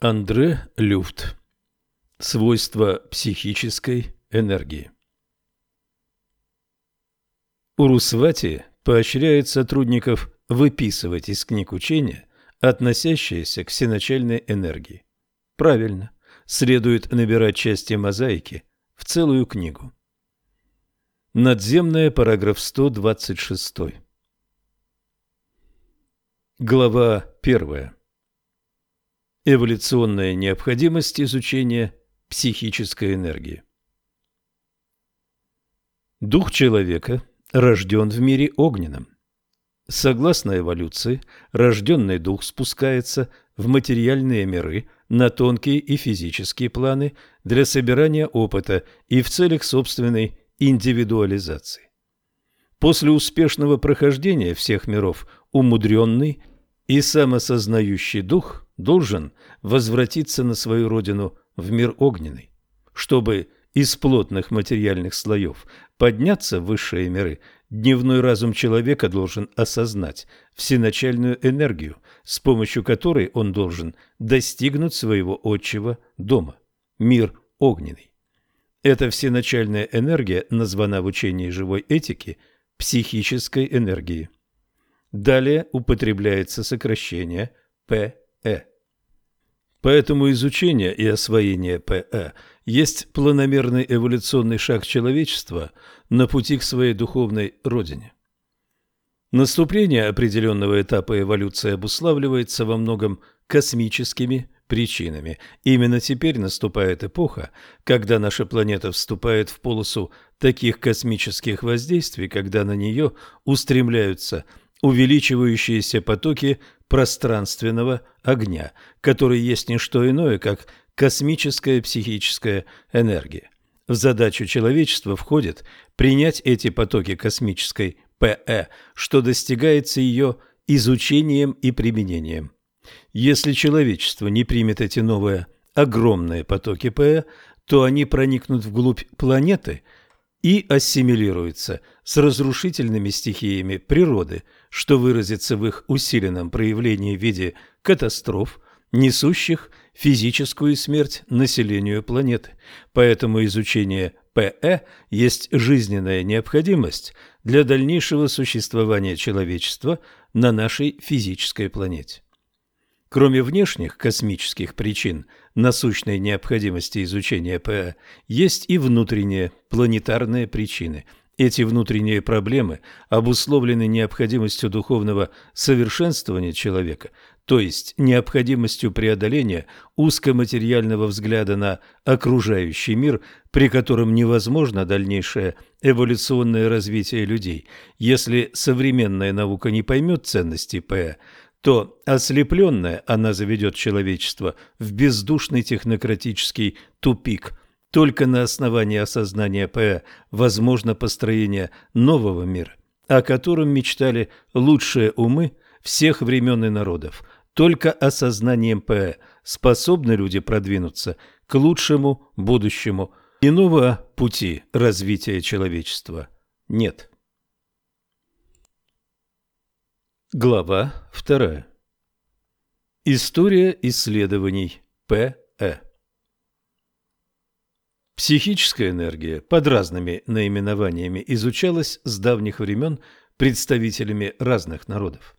Андре Люфт. Свойства психической энергии. Урусвати поощряет сотрудников выписывать из книг учения, относящиеся к всеначальной энергии. Правильно, следует набирать части мозаики в целую книгу. Надземная, параграф 126. Глава первая. Эволюционная необходимость изучения психической энергии. Дух человека рожден в мире огненном. Согласно эволюции, рожденный дух спускается в материальные миры на тонкие и физические планы для собирания опыта и в целях собственной индивидуализации. После успешного прохождения всех миров умудренный и самосознающий дух должен возвратиться на свою родину в мир огненный. Чтобы из плотных материальных слоев подняться в высшие миры, дневной разум человека должен осознать всеначальную энергию, с помощью которой он должен достигнуть своего отчего дома – мир огненный. Эта всеначальная энергия названа в учении живой этики психической энергией. Далее употребляется сокращение ПЭ. Поэтому изучение и освоение ПЭ есть планомерный эволюционный шаг человечества на пути к своей духовной родине. Наступление определенного этапа эволюции обуславливается во многом космическими причинами. Именно теперь наступает эпоха, когда наша планета вступает в полосу таких космических воздействий, когда на нее устремляются увеличивающиеся потоки пространственного огня, который есть не что иное, как космическая психическая энергия. В задачу человечества входит принять эти потоки космической ПЭ, что достигается ее изучением и применением. Если человечество не примет эти новые огромные потоки ПЭ, то они проникнут вглубь планеты и ассимилируются с разрушительными стихиями природы, что выразится в их усиленном проявлении в виде катастроф, несущих физическую смерть населению планеты. Поэтому изучение ПЭ есть жизненная необходимость для дальнейшего существования человечества на нашей физической планете. Кроме внешних космических причин насущной необходимости изучения ПА, есть и внутренние планетарные причины. Эти внутренние проблемы обусловлены необходимостью духовного совершенствования человека, то есть необходимостью преодоления узкоматериального взгляда на окружающий мир, при котором невозможно дальнейшее эволюционное развитие людей. Если современная наука не поймет ценности ПА, то ослепленная она заведет человечество в бездушный технократический тупик. Только на основании осознания ПЭ возможно построение нового мира, о котором мечтали лучшие умы всех времен и народов. Только осознанием ПЭ способны люди продвинуться к лучшему будущему. Иного пути развития человечества нет. Глава вторая. История исследований П.Э. Психическая энергия под разными наименованиями изучалась с давних времен представителями разных народов.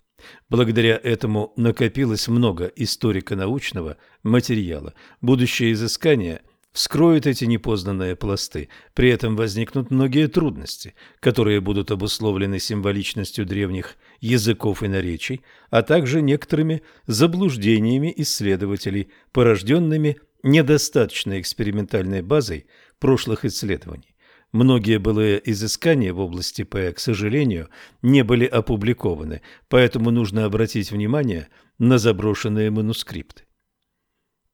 Благодаря этому накопилось много историко-научного материала. Будущее изыскание вскроют эти непознанные пласты. При этом возникнут многие трудности, которые будут обусловлены символичностью древних языков и наречий, а также некоторыми заблуждениями исследователей, порожденными недостаточной экспериментальной базой прошлых исследований. Многие былые изыскания в области ПЭ, к сожалению, не были опубликованы, поэтому нужно обратить внимание на заброшенные манускрипты.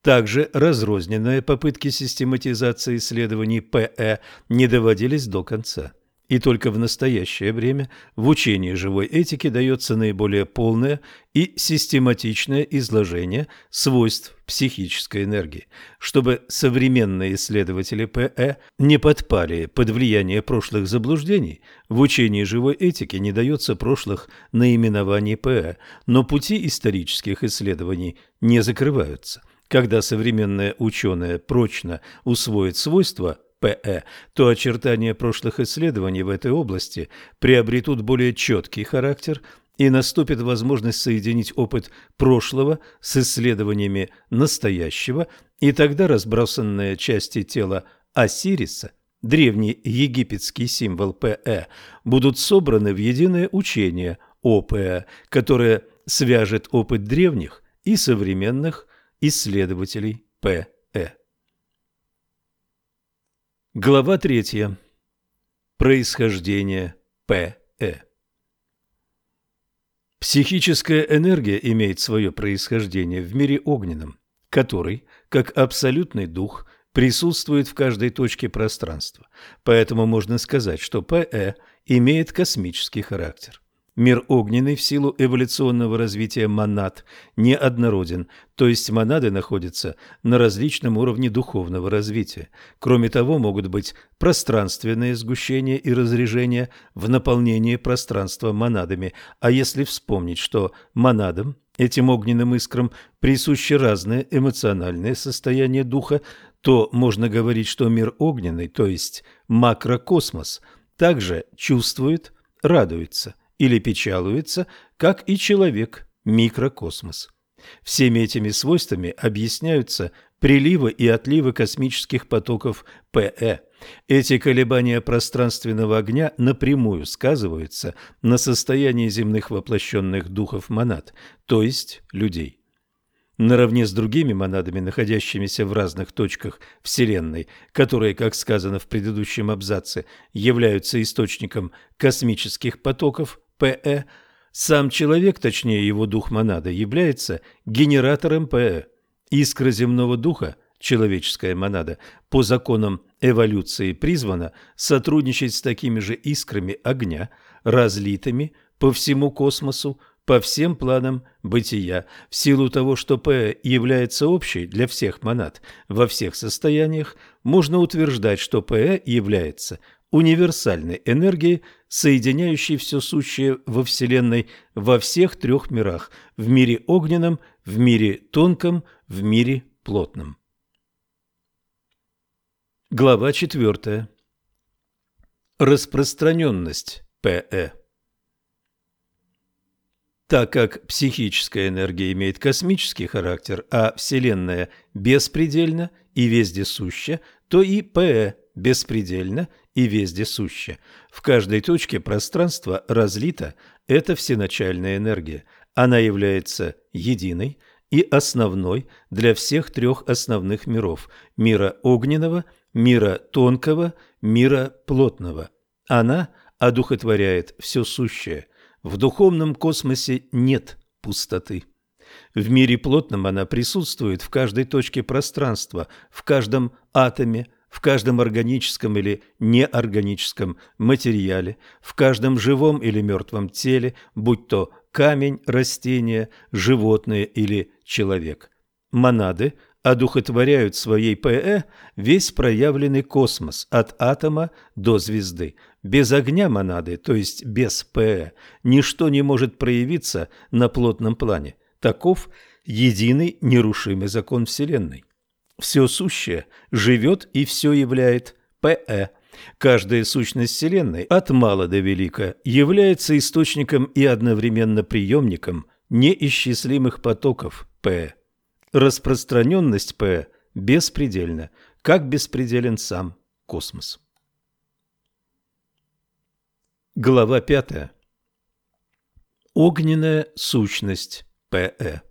Также разрозненные попытки систематизации исследований ПЭ не доводились до конца. И только в настоящее время в учении живой этики дается наиболее полное и систематичное изложение свойств психической энергии, чтобы современные исследователи ПЭ не подпали под влияние прошлых заблуждений. В учении живой этики не дается прошлых наименований ПЭ, но пути исторических исследований не закрываются – Когда современные ученые прочно усвоят свойства ПЭ, то очертания прошлых исследований в этой области приобретут более четкий характер и наступит возможность соединить опыт прошлого с исследованиями настоящего, и тогда разбросанные части тела Осириса, древний египетский символ ПЭ, будут собраны в единое учение ОПЭ, которое свяжет опыт древних и современных исследователей ПЭ. Глава третья. Происхождение ПЭ. Психическая энергия имеет свое происхождение в мире огненном, который, как абсолютный дух, присутствует в каждой точке пространства. Поэтому можно сказать, что ПЭ имеет космический характер. Мир огненный в силу эволюционного развития монад неоднороден, то есть монады находятся на различном уровне духовного развития. Кроме того, могут быть пространственные сгущения и разрежения в наполнении пространства монадами, а если вспомнить, что монадам, этим огненным искрам, присущи разные эмоциональные состояния духа, то можно говорить, что мир огненный, то есть макрокосмос, также чувствует, радуется – или печалуется, как и человек, микрокосмос. Всеми этими свойствами объясняются приливы и отливы космических потоков ПЭ. Эти колебания пространственного огня напрямую сказываются на состоянии земных воплощенных духов монад, то есть людей. Наравне с другими монадами, находящимися в разных точках Вселенной, которые, как сказано в предыдущем абзаце, являются источником космических потоков ПЭ, сам человек, точнее его дух монада, является генератором ПЭ. Искра земного духа, человеческая монада, по законам эволюции призвана сотрудничать с такими же искрами огня, разлитыми по всему космосу, по всем планам бытия, в силу того, что П является общей для всех монад во всех состояниях, можно утверждать, что П является универсальной энергией, соединяющей все сущее во Вселенной во всех трех мирах – в мире огненном, в мире тонком, в мире плотном. Глава 4. Распространенность ПЭ Так как психическая энергия имеет космический характер, а Вселенная беспредельна и вездесуща, то и ПЭ беспредельна и вездесуща. В каждой точке пространства разлита эта всеначальная энергия. Она является единой и основной для всех трех основных миров – мира огненного, мира тонкого, мира плотного. Она одухотворяет все сущее. В духовном космосе нет пустоты. В мире плотном она присутствует в каждой точке пространства, в каждом атоме, в каждом органическом или неорганическом материале, в каждом живом или мертвом теле, будь то камень, растение, животное или человек. Монады одухотворяют своей ПЭ весь проявленный космос от атома до звезды. Без огня монады, то есть без ПЭ, ничто не может проявиться на плотном плане. Таков единый нерушимый закон Вселенной. Все сущее живет и все являет ПЭ. Каждая сущность Вселенной от мала до велика является источником и одновременно приемником неисчислимых потоков П. Распространенность П беспредельна, как беспределен сам космос. Глава 5. Огненная сущность ПЭ.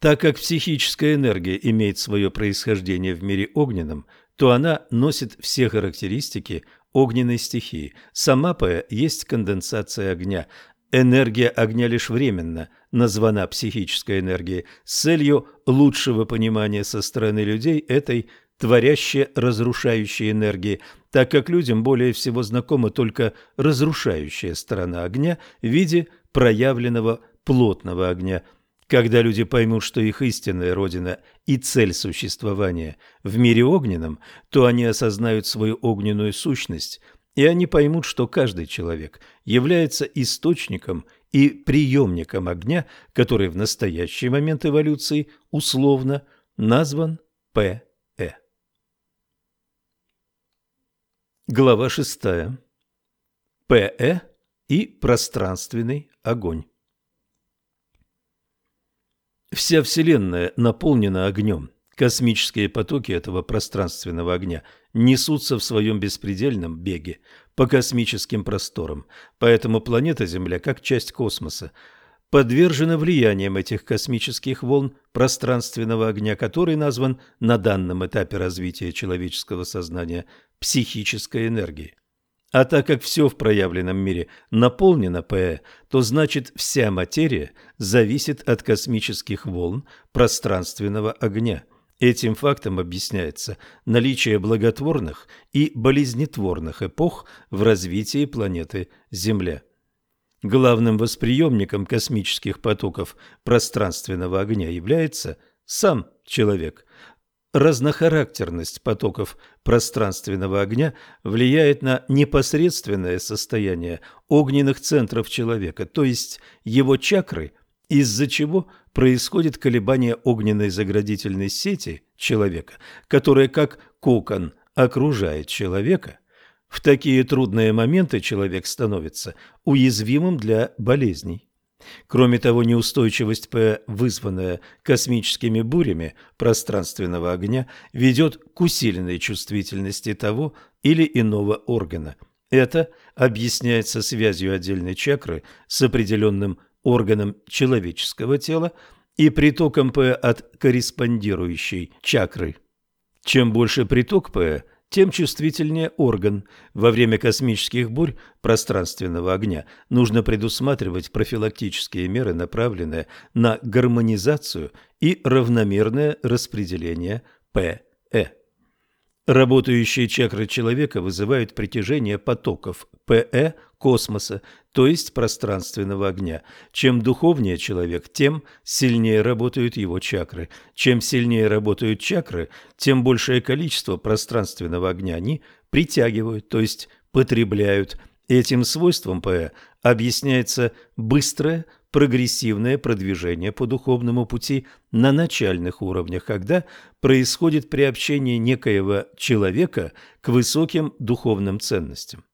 Так как психическая энергия имеет свое происхождение в мире огненном, то она носит все характеристики огненной стихии. Сама П есть конденсация огня. Энергия огня лишь временно названа психической энергией с целью лучшего понимания со стороны людей этой творящей, разрушающей энергии, так как людям более всего знакома только разрушающая сторона огня в виде проявленного плотного огня – когда люди поймут, что их истинная родина и цель существования в мире огненном, то они осознают свою огненную сущность, и они поймут, что каждый человек является источником и приемником огня, который в настоящий момент эволюции условно назван ПЭ. Глава 6. ПЭ и пространственный огонь. Вся Вселенная наполнена огнем. Космические потоки этого пространственного огня несутся в своем беспредельном беге по космическим просторам, поэтому планета Земля, как часть космоса, подвержена влиянием этих космических волн пространственного огня, который назван на данном этапе развития человеческого сознания психической энергией. А так как все в проявленном мире наполнено ПЭ, то значит вся материя зависит от космических волн пространственного огня – Этим фактом объясняется наличие благотворных и болезнетворных эпох в развитии планеты Земля. Главным восприемником космических потоков пространственного огня является сам человек. Разнохарактерность потоков пространственного огня влияет на непосредственное состояние огненных центров человека, то есть его чакры из-за чего происходит колебание огненной заградительной сети человека, которая как кокон окружает человека. В такие трудные моменты человек становится уязвимым для болезней. Кроме того, неустойчивость П, вызванная космическими бурями пространственного огня, ведет к усиленной чувствительности того или иного органа. Это объясняется связью отдельной чакры с определенным органом человеческого тела и притоком П от корреспондирующей чакры. Чем больше приток П, тем чувствительнее орган. Во время космических бурь пространственного огня нужно предусматривать профилактические меры, направленные на гармонизацию и равномерное распределение ПЭ. Работающие чакры человека вызывают притяжение потоков ПЭ космоса, то есть пространственного огня. Чем духовнее человек, тем сильнее работают его чакры. Чем сильнее работают чакры, тем большее количество пространственного огня они притягивают, то есть потребляют. Этим свойством ПЭ объясняется быстрое прогрессивное продвижение по духовному пути на начальных уровнях, когда происходит приобщение некоего человека к высоким духовным ценностям.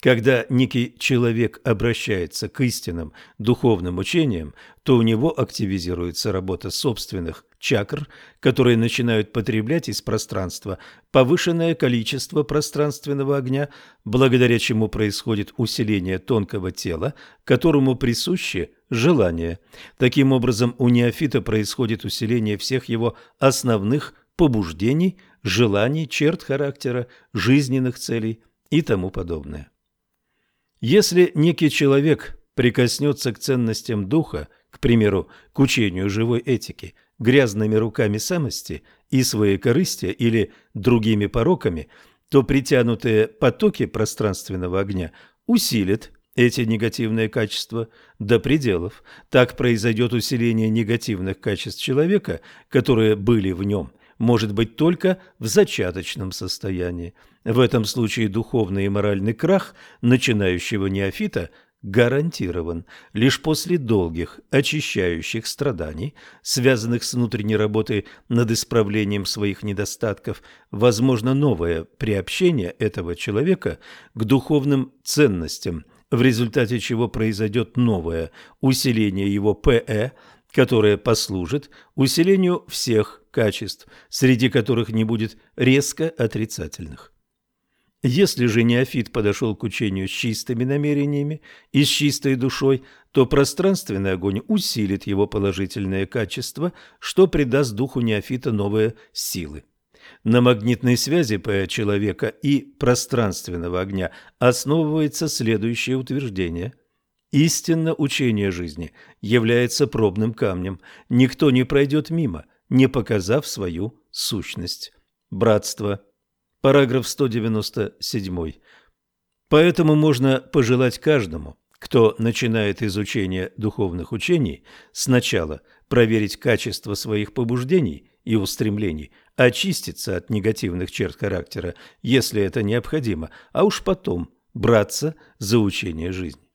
Когда некий человек обращается к истинным духовным учениям, то у него активизируется работа собственных чакр, которые начинают потреблять из пространства повышенное количество пространственного огня, благодаря чему происходит усиление тонкого тела, которому присуще желание. Таким образом, у неофита происходит усиление всех его основных побуждений, желаний, черт характера, жизненных целей и тому подобное. Если некий человек прикоснется к ценностям духа, к примеру, к учению живой этики, грязными руками самости и своей корысти или другими пороками, то притянутые потоки пространственного огня усилят эти негативные качества до пределов. Так произойдет усиление негативных качеств человека, которые были в нем, может быть только в зачаточном состоянии. В этом случае духовный и моральный крах начинающего неофита гарантирован. Лишь после долгих очищающих страданий, связанных с внутренней работой над исправлением своих недостатков, возможно новое приобщение этого человека к духовным ценностям, в результате чего произойдет новое усиление его ПЭ, которое послужит усилению всех качеств, среди которых не будет резко отрицательных. Если же неофит подошел к учению с чистыми намерениями и с чистой душой, то пространственный огонь усилит его положительные качества, что придаст духу неофита новые силы. На магнитной связи по человека и пространственного огня основывается следующее утверждение. Истинно учение жизни является пробным камнем. Никто не пройдет мимо – не показав свою сущность. Братство. Параграф 197. Поэтому можно пожелать каждому, кто начинает изучение духовных учений, сначала проверить качество своих побуждений и устремлений, очиститься от негативных черт характера, если это необходимо, а уж потом браться за учение жизни.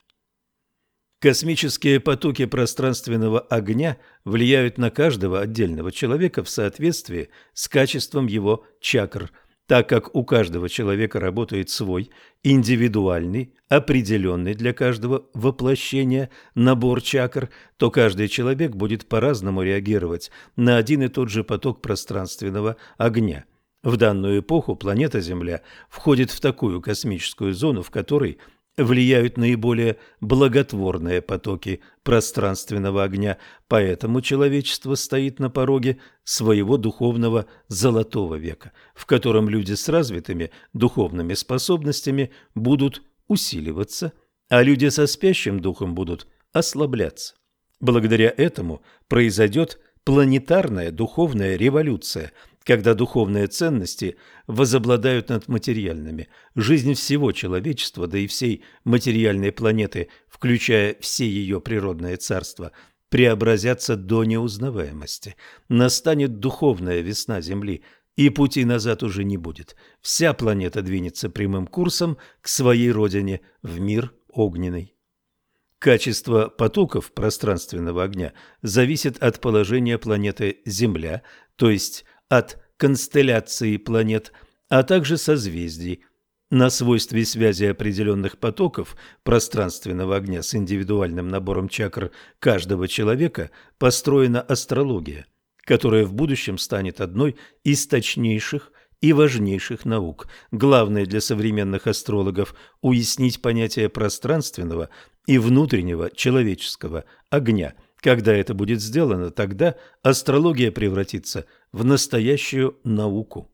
Космические потоки пространственного огня влияют на каждого отдельного человека в соответствии с качеством его чакр, так как у каждого человека работает свой индивидуальный, определенный для каждого воплощения набор чакр, то каждый человек будет по-разному реагировать на один и тот же поток пространственного огня. В данную эпоху планета Земля входит в такую космическую зону, в которой – влияют наиболее благотворные потоки пространственного огня, поэтому человечество стоит на пороге своего духовного золотого века, в котором люди с развитыми духовными способностями будут усиливаться, а люди со спящим духом будут ослабляться. Благодаря этому произойдет планетарная духовная революция – когда духовные ценности возобладают над материальными. Жизнь всего человечества, да и всей материальной планеты, включая все ее природные царства, преобразятся до неузнаваемости. Настанет духовная весна Земли, и пути назад уже не будет. Вся планета двинется прямым курсом к своей родине, в мир огненный. Качество потоков пространственного огня зависит от положения планеты Земля, то есть от констелляции планет, а также созвездий. На свойстве связи определенных потоков пространственного огня с индивидуальным набором чакр каждого человека построена астрология, которая в будущем станет одной из точнейших и важнейших наук. Главное для современных астрологов – уяснить понятие пространственного и внутреннего человеческого огня – когда это будет сделано, тогда астрология превратится в настоящую науку.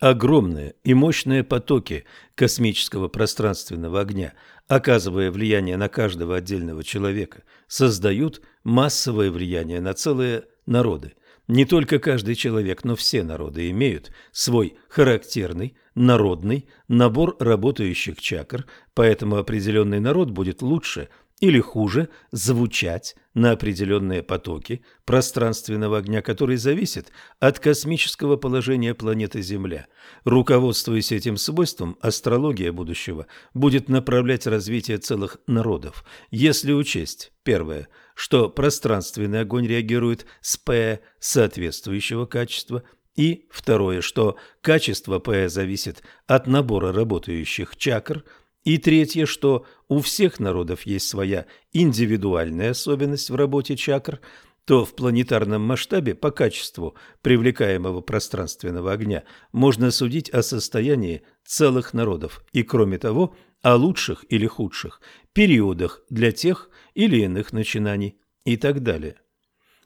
Огромные и мощные потоки космического пространственного огня, оказывая влияние на каждого отдельного человека, создают массовое влияние на целые народы. Не только каждый человек, но все народы имеют свой характерный, народный набор работающих чакр, поэтому определенный народ будет лучше – или хуже звучать на определенные потоки пространственного огня, который зависит от космического положения планеты Земля. Руководствуясь этим свойством, астрология будущего будет направлять развитие целых народов. Если учесть, первое, что пространственный огонь реагирует с П соответствующего качества, и второе, что качество П зависит от набора работающих чакр – и третье, что у всех народов есть своя индивидуальная особенность в работе чакр, то в планетарном масштабе по качеству привлекаемого пространственного огня можно судить о состоянии целых народов и, кроме того, о лучших или худших периодах для тех или иных начинаний и так далее.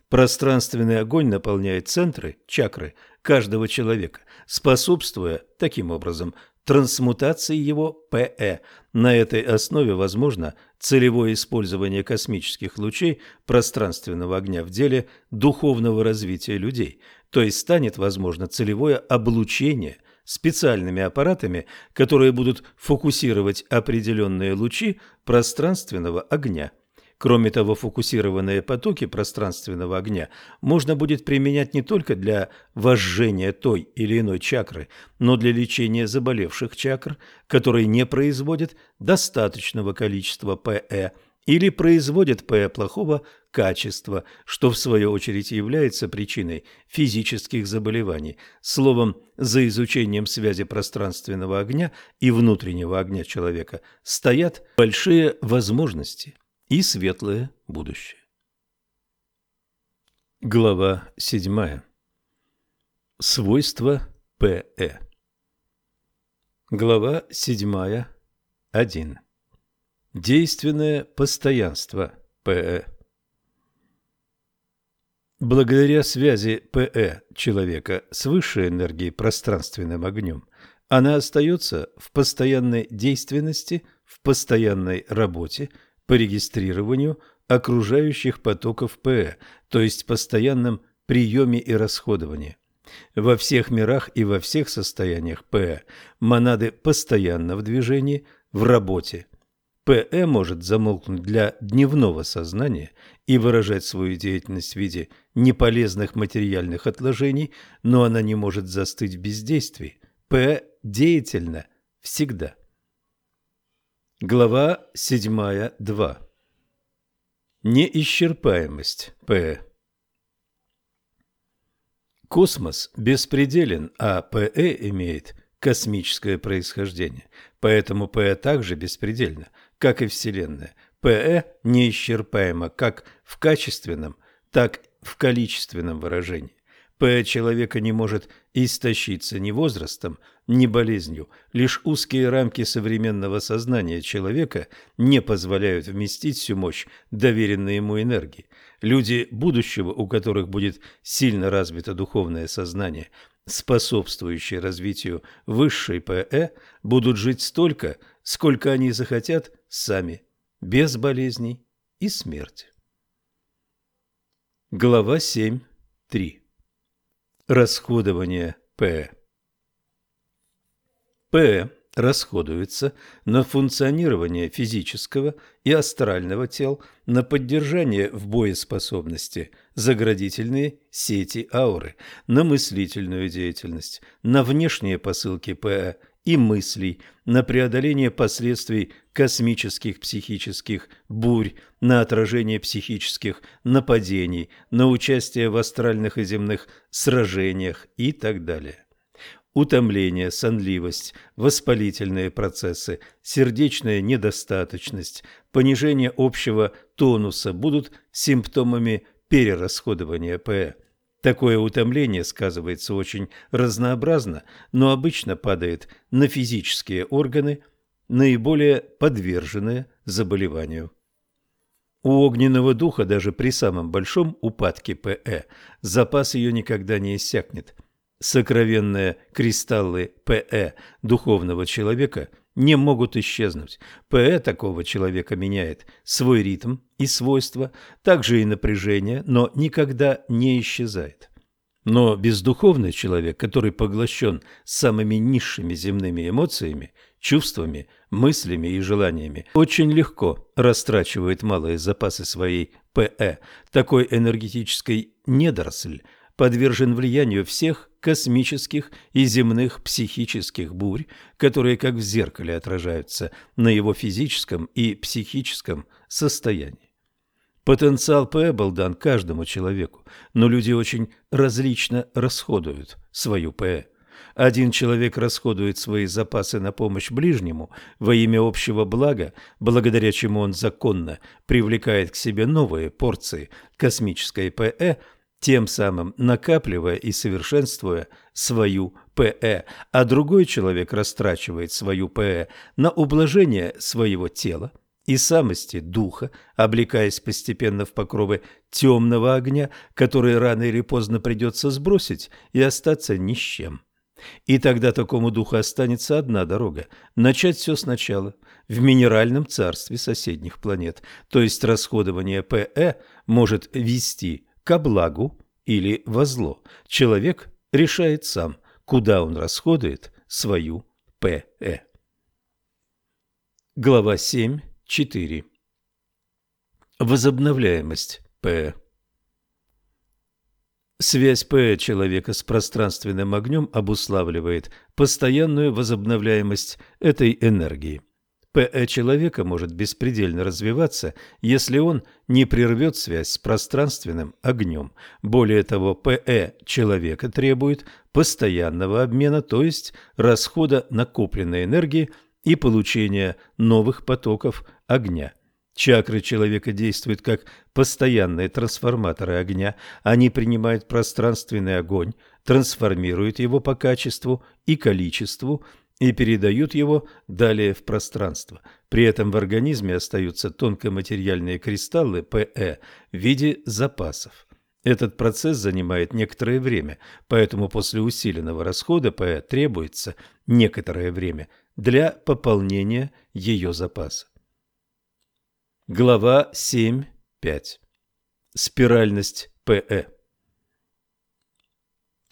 Пространственный огонь наполняет центры, чакры каждого человека, способствуя таким образом трансмутации его ПЭ. На этой основе возможно целевое использование космических лучей пространственного огня в деле духовного развития людей, то есть станет возможно целевое облучение специальными аппаратами, которые будут фокусировать определенные лучи пространственного огня. Кроме того, фокусированные потоки пространственного огня можно будет применять не только для возжжения той или иной чакры, но для лечения заболевших чакр, которые не производят достаточного количества ПЭ или производят ПЭ плохого качества, что в свою очередь является причиной физических заболеваний. Словом, за изучением связи пространственного огня и внутреннего огня человека стоят большие возможности – и светлое будущее. Глава 7. Свойства ПЭ. Глава 7. 1. Действенное постоянство ПЭ. Благодаря связи ПЭ человека с высшей энергией пространственным огнем, она остается в постоянной действенности, в постоянной работе – по регистрированию окружающих потоков ПЭ, то есть постоянном приеме и расходовании. Во всех мирах и во всех состояниях ПЭ монады постоянно в движении, в работе. ПЭ может замолкнуть для дневного сознания и выражать свою деятельность в виде неполезных материальных отложений, но она не может застыть в бездействии. ПЭ деятельна всегда. Глава 7.2. Неисчерпаемость ПЭ. Космос беспределен, а ПЭ имеет космическое происхождение, поэтому ПЭ также беспредельно, как и Вселенная. ПЭ неисчерпаемо как в качественном, так и в количественном выражении. ПЭ человека не может истощиться ни возрастом, ни болезнью. Лишь узкие рамки современного сознания человека не позволяют вместить всю мощь доверенной ему энергии. Люди будущего, у которых будет сильно развито духовное сознание, способствующее развитию высшей ПЭ, будут жить столько, сколько они захотят сами, без болезней и смерти. Глава 7.3 Расходование П. П расходуется на функционирование физического и астрального тел, на поддержание в боеспособности заградительные сети ауры, на мыслительную деятельность, на внешние посылки ПЭ и мыслей, на преодоление последствий космических психических бурь, на отражение психических нападений, на участие в астральных и земных сражениях и так далее. Утомление, сонливость, воспалительные процессы, сердечная недостаточность, понижение общего тонуса будут симптомами перерасходования ПЭ. Такое утомление сказывается очень разнообразно, но обычно падает на физические органы, наиболее подверженные заболеванию. У огненного духа даже при самом большом упадке ПЭ запас ее никогда не иссякнет. Сокровенные кристаллы ПЭ духовного человека не могут исчезнуть. ПЭ такого человека меняет свой ритм и свойства, также и напряжение, но никогда не исчезает. Но бездуховный человек, который поглощен самыми низшими земными эмоциями, чувствами, мыслями и желаниями, очень легко растрачивает малые запасы своей ПЭ. Такой энергетической недоросль подвержен влиянию всех космических и земных психических бурь, которые как в зеркале отражаются на его физическом и психическом состоянии. Потенциал П был дан каждому человеку, но люди очень различно расходуют свою П. Один человек расходует свои запасы на помощь ближнему во имя общего блага, благодаря чему он законно привлекает к себе новые порции космической ПЭ – тем самым накапливая и совершенствуя свою ПЭ, а другой человек растрачивает свою ПЭ на ублажение своего тела и самости духа, облекаясь постепенно в покровы темного огня, который рано или поздно придется сбросить и остаться ни с чем. И тогда такому духу останется одна дорога – начать все сначала, в минеральном царстве соседних планет, то есть расходование ПЭ может вести ко благу или во зло. Человек решает сам, куда он расходует свою ПЭ. Глава 7.4. Возобновляемость ПЭ. Связь ПЭ человека с пространственным огнем обуславливает постоянную возобновляемость этой энергии. ПЭ человека может беспредельно развиваться, если он не прервет связь с пространственным огнем. Более того, ПЭ человека требует постоянного обмена, то есть расхода накопленной энергии и получения новых потоков огня. Чакры человека действуют как постоянные трансформаторы огня. Они принимают пространственный огонь, трансформируют его по качеству и количеству и передают его далее в пространство. При этом в организме остаются тонкоматериальные кристаллы ПЭ в виде запасов. Этот процесс занимает некоторое время, поэтому после усиленного расхода ПЭ требуется некоторое время для пополнения ее запаса. Глава 7.5. Спиральность ПЭ.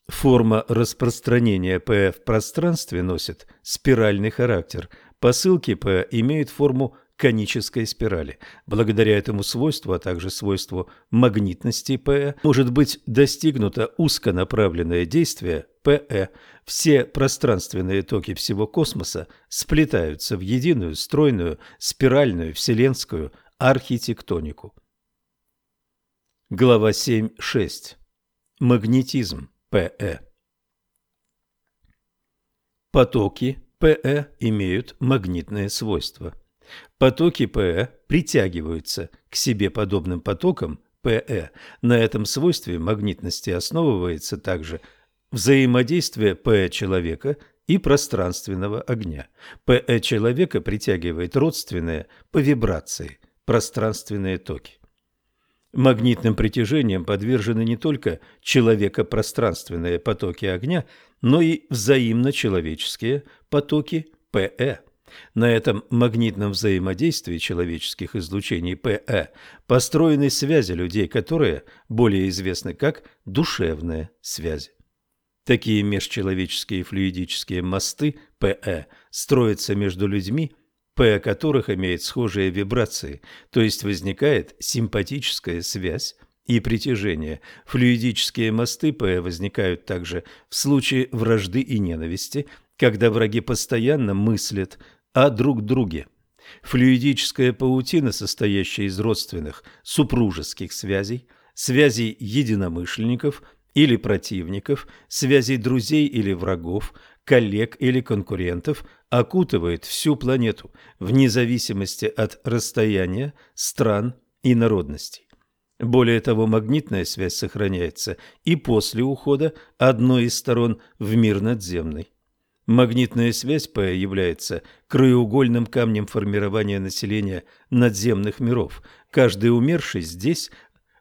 Форма распространения П в пространстве носит спиральный характер. Посылки П имеют форму конической спирали. Благодаря этому свойству, а также свойству магнитности ПЭ, может быть достигнуто узконаправленное действие ПЭ. Все пространственные токи всего космоса сплетаются в единую стройную спиральную вселенскую архитектонику. Глава 7.6. Магнетизм ПЭ. Потоки ПЭ имеют магнитное свойство. Потоки ПЭ притягиваются к себе подобным потокам ПЭ. На этом свойстве магнитности основывается также взаимодействие ПЭ человека и пространственного огня. ПЭ человека притягивает родственные по вибрации пространственные токи. Магнитным притяжением подвержены не только человекопространственные потоки огня, но и взаимно-человеческие потоки ПЭ. На этом магнитном взаимодействии человеческих излучений ПЭ построены связи людей, которые более известны как душевные связи. Такие межчеловеческие флюидические мосты ПЭ строятся между людьми – П которых имеет схожие вибрации, то есть возникает симпатическая связь и притяжение. Флюидические мосты П возникают также в случае вражды и ненависти, когда враги постоянно мыслят о друг друге. Флюидическая паутина, состоящая из родственных супружеских связей, связей единомышленников или противников, связей друзей или врагов, коллег или конкурентов окутывает всю планету вне зависимости от расстояния, стран и народностей. Более того, магнитная связь сохраняется и после ухода одной из сторон в мир надземный. Магнитная связь П является краеугольным камнем формирования населения надземных миров. Каждый умерший здесь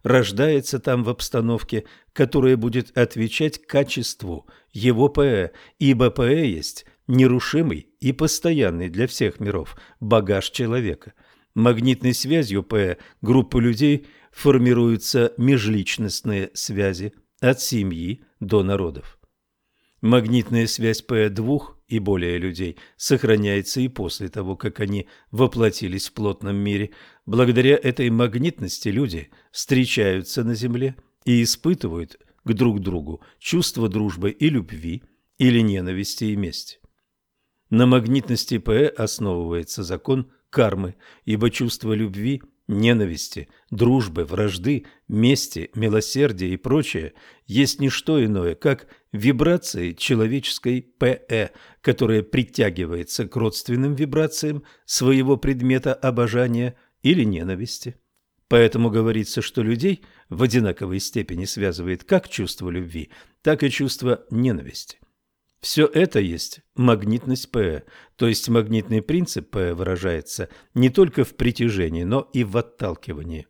рождается там в обстановке, которая будет отвечать качеству его ПЭ, ибо ПЭ есть нерушимый и постоянный для всех миров багаж человека. Магнитной связью ПЭ группы людей формируются межличностные связи от семьи до народов. Магнитная связь ПЭ двух и более людей сохраняется и после того, как они воплотились в плотном мире. Благодаря этой магнитности люди встречаются на Земле и испытывают к друг другу чувство дружбы и любви или ненависти и мести. На магнитности П основывается закон кармы, ибо чувство любви, ненависти, дружбы, вражды, мести, милосердия и прочее есть не что иное, как вибрации человеческой ПЭ, которая притягивается к родственным вибрациям своего предмета обожания или ненависти. Поэтому говорится, что людей в одинаковой степени связывает как чувство любви, так и чувство ненависти. Все это есть магнитность ПЭ, то есть магнитный принцип ПЭ выражается не только в притяжении, но и в отталкивании.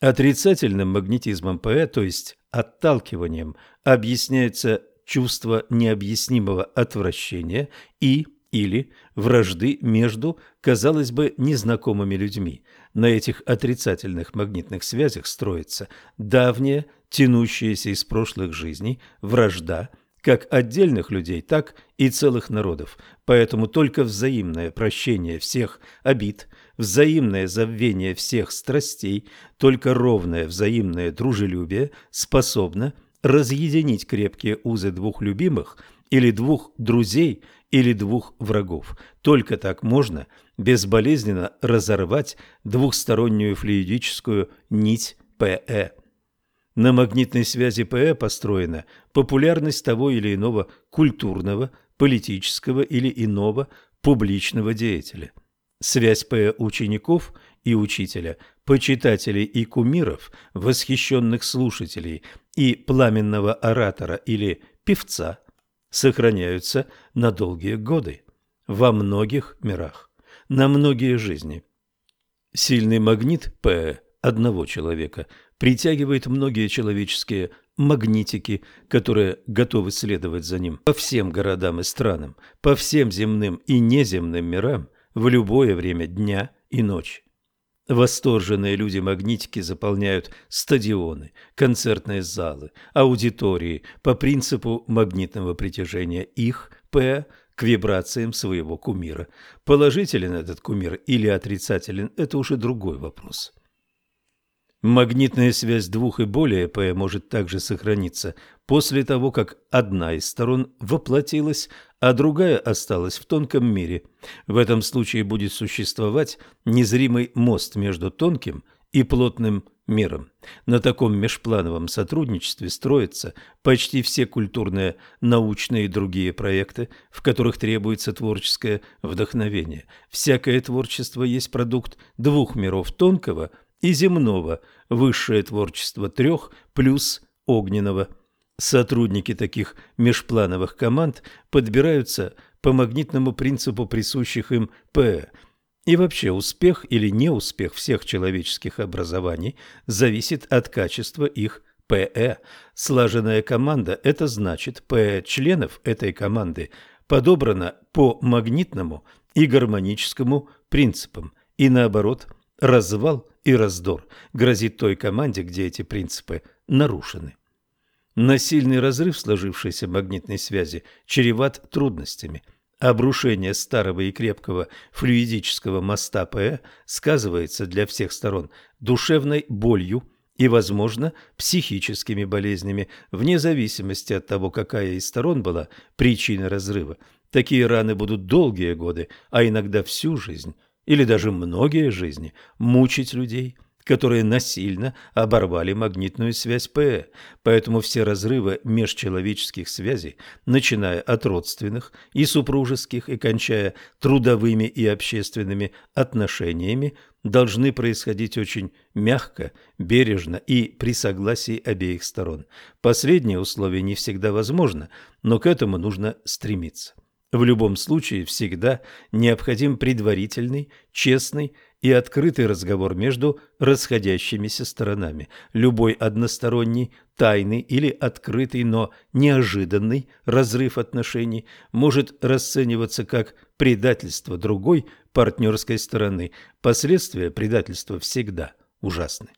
Отрицательным магнетизмом ПЭ, то есть отталкиванием, объясняется чувство необъяснимого отвращения и или вражды между, казалось бы, незнакомыми людьми. На этих отрицательных магнитных связях строится давняя, тянущаяся из прошлых жизней вражда – как отдельных людей, так и целых народов. Поэтому только взаимное прощение всех обид, взаимное забвение всех страстей, только ровное взаимное дружелюбие способно разъединить крепкие узы двух любимых или двух друзей или двух врагов. Только так можно безболезненно разорвать двухстороннюю флюидическую нить ПЭ. На магнитной связи ПЭ построена популярность того или иного культурного, политического или иного публичного деятеля. Связь ПЭ учеников и учителя, почитателей и кумиров, восхищенных слушателей и пламенного оратора или певца сохраняются на долгие годы во многих мирах, на многие жизни. Сильный магнит ПЭ одного человека притягивает многие человеческие магнитики, которые готовы следовать за ним по всем городам и странам, по всем земным и неземным мирам в любое время дня и ночи. Восторженные люди-магнитики заполняют стадионы, концертные залы, аудитории по принципу магнитного притяжения их, П, к вибрациям своего кумира. Положителен этот кумир или отрицателен – это уже другой вопрос. Магнитная связь двух и более П может также сохраниться после того, как одна из сторон воплотилась, а другая осталась в тонком мире. В этом случае будет существовать незримый мост между тонким и плотным миром. На таком межплановом сотрудничестве строятся почти все культурные, научные и другие проекты, в которых требуется творческое вдохновение. Всякое творчество есть продукт двух миров тонкого и земного, высшее творчество трех плюс огненного. Сотрудники таких межплановых команд подбираются по магнитному принципу присущих им П – и вообще успех или неуспех всех человеческих образований зависит от качества их ПЭ. Слаженная команда – это значит, ПЭ членов этой команды подобрана по магнитному и гармоническому принципам, и наоборот, развал и раздор грозит той команде, где эти принципы нарушены. Насильный разрыв сложившейся магнитной связи чреват трудностями – Обрушение старого и крепкого флюидического моста ПЭ сказывается для всех сторон душевной болью и, возможно, психическими болезнями, вне зависимости от того, какая из сторон была причина разрыва. Такие раны будут долгие годы, а иногда всю жизнь, или даже многие жизни, мучить людей – которые насильно оборвали магнитную связь ПЭ, поэтому все разрывы межчеловеческих связей, начиная от родственных и супружеских и кончая трудовыми и общественными отношениями, должны происходить очень мягко, бережно и при согласии обеих сторон. Последнее условие не всегда возможно, но к этому нужно стремиться. В любом случае всегда необходим предварительный, честный и открытый разговор между расходящимися сторонами. Любой односторонний, тайный или открытый, но неожиданный разрыв отношений может расцениваться как предательство другой партнерской стороны. Последствия предательства всегда ужасны.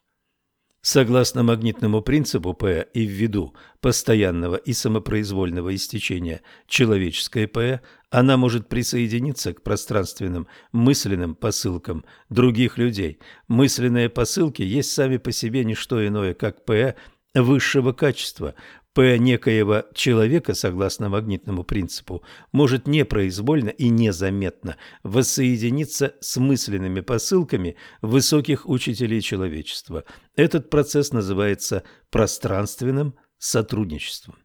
Согласно магнитному принципу П и ввиду постоянного и самопроизвольного истечения человеческой ПЭ, она может присоединиться к пространственным мысленным посылкам других людей. Мысленные посылки есть сами по себе не что иное, как ПЭ высшего качества, ПЭ некоего человека, согласно магнитному принципу, может непроизвольно и незаметно воссоединиться с мысленными посылками высоких учителей человечества. Этот процесс называется пространственным сотрудничеством.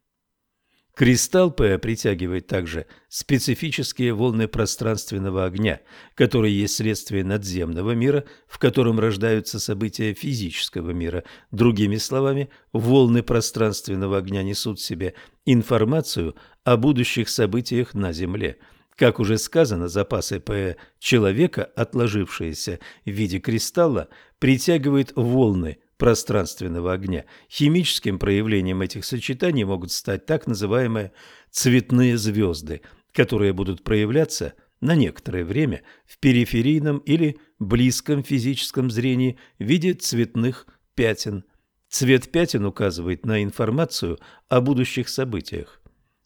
Кристалл П притягивает также специфические волны пространственного огня, которые есть следствие надземного мира, в котором рождаются события физического мира. Другими словами, волны пространственного огня несут в себе информацию о будущих событиях на Земле. Как уже сказано, запасы П человека, отложившиеся в виде кристалла, притягивают волны пространственного огня. Химическим проявлением этих сочетаний могут стать так называемые цветные звезды, которые будут проявляться на некоторое время в периферийном или близком физическом зрении в виде цветных пятен. Цвет пятен указывает на информацию о будущих событиях.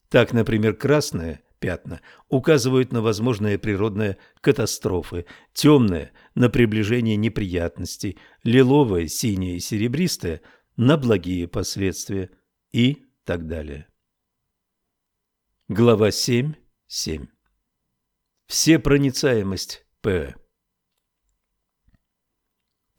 Так, например, красное пятна указывают на возможные природные катастрофы, темные – на приближение неприятностей, лиловое, синее и серебристое – на благие последствия и так далее. Глава 7.7. Всепроницаемость П.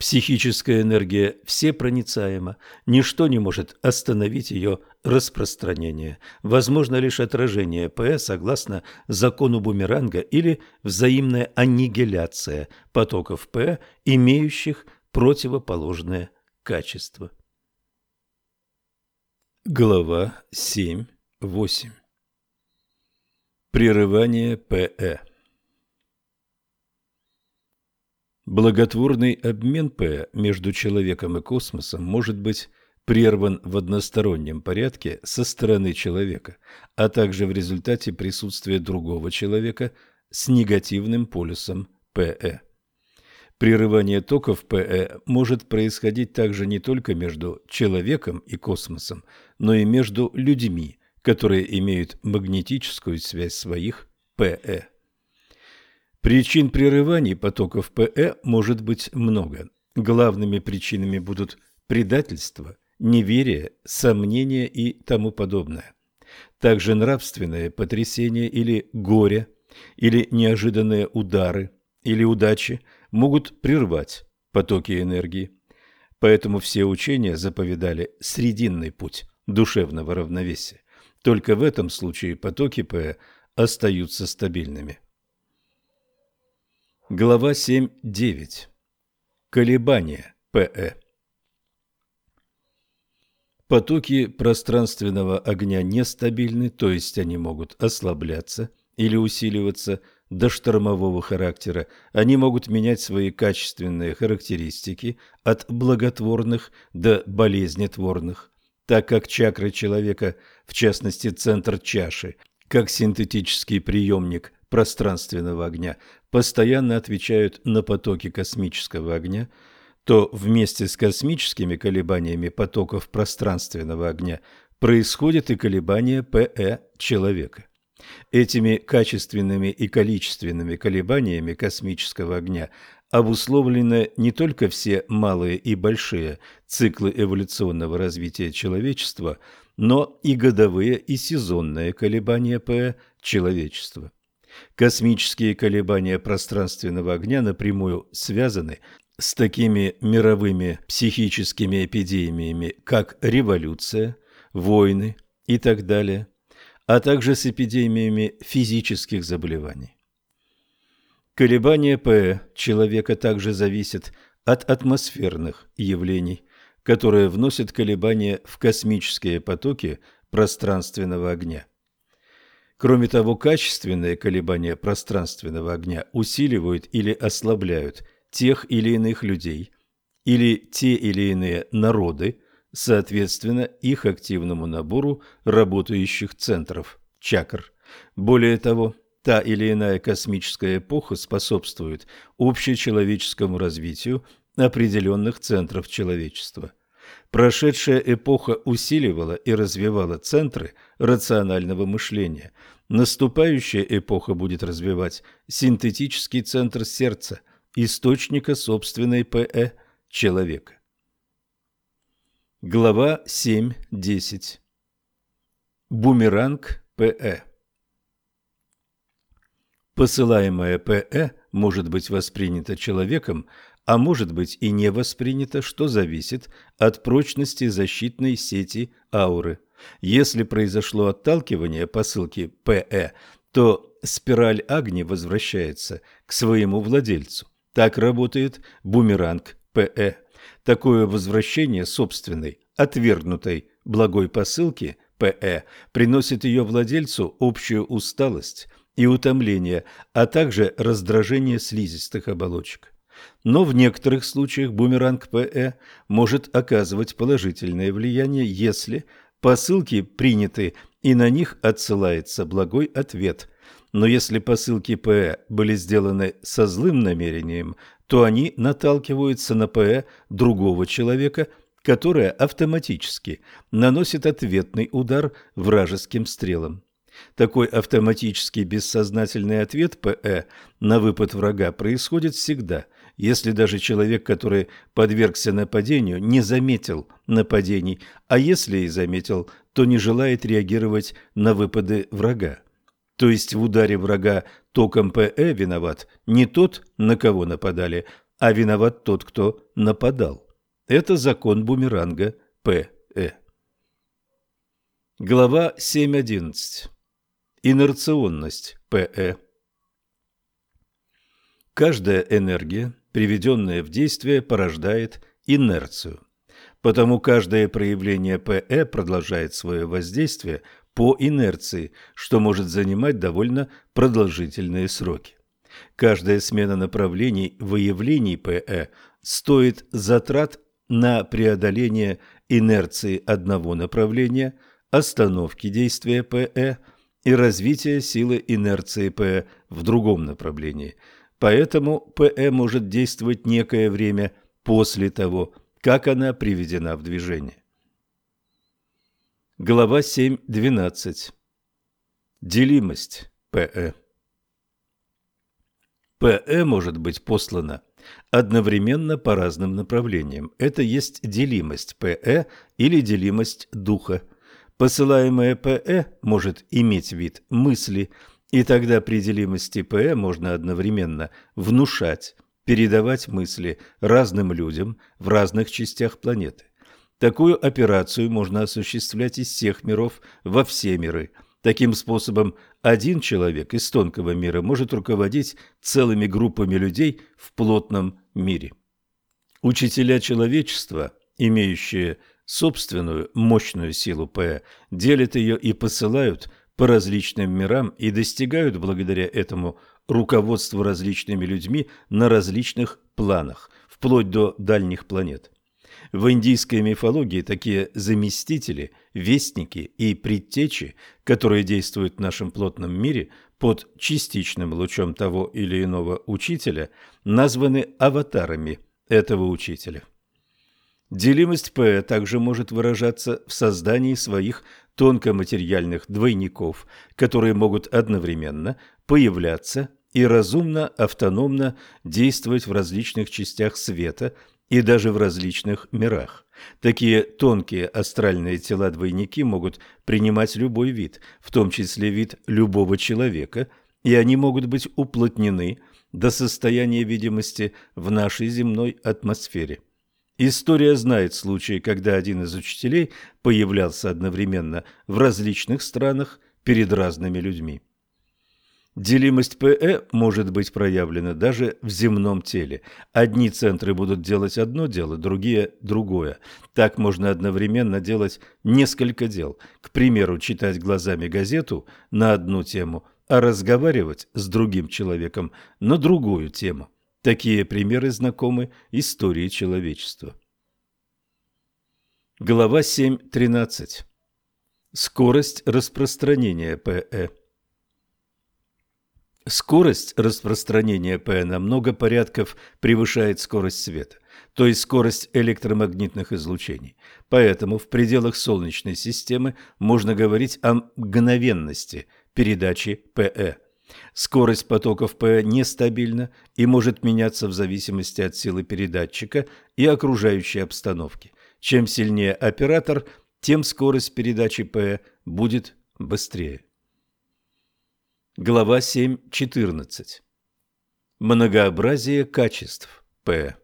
Психическая энергия всепроницаема, ничто не может остановить ее распространение. Возможно лишь отражение П согласно закону бумеранга или взаимная аннигиляция потоков П, имеющих противоположное качество. Глава 7.8. Прерывание ПЭ Благотворный обмен П между человеком и космосом может быть прерван в одностороннем порядке со стороны человека, а также в результате присутствия другого человека с негативным полюсом ПЭ. Прерывание токов ПЭ может происходить также не только между человеком и космосом, но и между людьми, которые имеют магнетическую связь своих ПЭ. Причин прерываний потоков ПЭ может быть много. Главными причинами будут предательство, неверие, сомнение и тому подобное. Также нравственное потрясение или горе, или неожиданные удары или удачи могут прервать потоки энергии. Поэтому все учения заповедали срединный путь душевного равновесия. Только в этом случае потоки ПЭ остаются стабильными. Глава 7.9. Колебания ПЭ. Потоки пространственного огня нестабильны, то есть они могут ослабляться или усиливаться до штормового характера. Они могут менять свои качественные характеристики от благотворных до болезнетворных, так как чакры человека, в частности центр чаши, как синтетический приемник пространственного огня, постоянно отвечают на потоки космического огня – то вместе с космическими колебаниями потоков пространственного огня происходит и колебание ПЭ человека. Этими качественными и количественными колебаниями космического огня обусловлены не только все малые и большие циклы эволюционного развития человечества, но и годовые и сезонные колебания ПЭ человечества. Космические колебания пространственного огня напрямую связаны с такими мировыми психическими эпидемиями, как революция, войны и так далее, а также с эпидемиями физических заболеваний. Колебания ПЭ человека также зависят от атмосферных явлений, которые вносят колебания в космические потоки пространственного огня. Кроме того, качественные колебания пространственного огня усиливают или ослабляют тех или иных людей или те или иные народы, соответственно их активному набору работающих центров, чакр. Более того, та или иная космическая эпоха способствует общечеловеческому развитию определенных центров человечества. Прошедшая эпоха усиливала и развивала центры рационального мышления. Наступающая эпоха будет развивать синтетический центр сердца – источника собственной ПЭ человека. Глава 7.10. Бумеранг ПЭ. Посылаемое ПЭ может быть воспринято человеком, а может быть и не воспринято, что зависит от прочности защитной сети ауры. Если произошло отталкивание посылки ПЭ, то спираль Агни возвращается к своему владельцу. Так работает бумеранг ПЭ. Такое возвращение собственной, отвергнутой благой посылки ПЭ приносит ее владельцу общую усталость и утомление, а также раздражение слизистых оболочек. Но в некоторых случаях бумеранг ПЭ может оказывать положительное влияние, если посылки приняты и на них отсылается благой ответ, но если посылки ПЭ были сделаны со злым намерением, то они наталкиваются на ПЭ другого человека, которое автоматически наносит ответный удар вражеским стрелам. Такой автоматический бессознательный ответ ПЭ на выпад врага происходит всегда, если даже человек, который подвергся нападению, не заметил нападений, а если и заметил, то не желает реагировать на выпады врага. То есть в ударе врага током ПЭ виноват не тот, на кого нападали, а виноват тот, кто нападал. Это закон бумеранга ПЭ. Глава 7.11. Инерционность ПЭ. Каждая энергия, приведенная в действие, порождает инерцию. Потому каждое проявление ПЭ продолжает свое воздействие по инерции, что может занимать довольно продолжительные сроки. Каждая смена направлений выявлений ПЭ стоит затрат на преодоление инерции одного направления, остановки действия ПЭ и развития силы инерции ПЭ в другом направлении. Поэтому ПЭ может действовать некое время после того, как она приведена в движение. Глава 7.12. Делимость ПЭ. ПЭ может быть послана одновременно по разным направлениям. Это есть делимость ПЭ или делимость духа. Посылаемое ПЭ может иметь вид мысли, и тогда при делимости ПЭ можно одновременно внушать передавать мысли разным людям в разных частях планеты. Такую операцию можно осуществлять из всех миров во все миры. Таким способом один человек из тонкого мира может руководить целыми группами людей в плотном мире. Учителя человечества, имеющие собственную мощную силу П, делят ее и посылают по различным мирам и достигают благодаря этому руководству различными людьми на различных планах, вплоть до дальних планет. В индийской мифологии такие заместители, вестники и предтечи, которые действуют в нашем плотном мире под частичным лучом того или иного учителя, названы аватарами этого учителя. Делимость П также может выражаться в создании своих тонкоматериальных двойников, которые могут одновременно появляться и разумно, автономно действовать в различных частях света и даже в различных мирах. Такие тонкие астральные тела-двойники могут принимать любой вид, в том числе вид любого человека, и они могут быть уплотнены до состояния видимости в нашей земной атмосфере. История знает случаи, когда один из учителей появлялся одновременно в различных странах перед разными людьми. Делимость ПЭ может быть проявлена даже в земном теле. Одни центры будут делать одно дело, другие – другое. Так можно одновременно делать несколько дел. К примеру, читать глазами газету на одну тему, а разговаривать с другим человеком на другую тему. Такие примеры знакомы истории человечества. Глава 7.13. Скорость распространения ПЭ. Скорость распространения П на много порядков превышает скорость света, то есть скорость электромагнитных излучений. Поэтому в пределах Солнечной системы можно говорить о мгновенности передачи ПЭ. Скорость потоков П нестабильна и может меняться в зависимости от силы передатчика и окружающей обстановки. Чем сильнее оператор, тем скорость передачи П будет быстрее. Глава 7.14. Многообразие качеств П.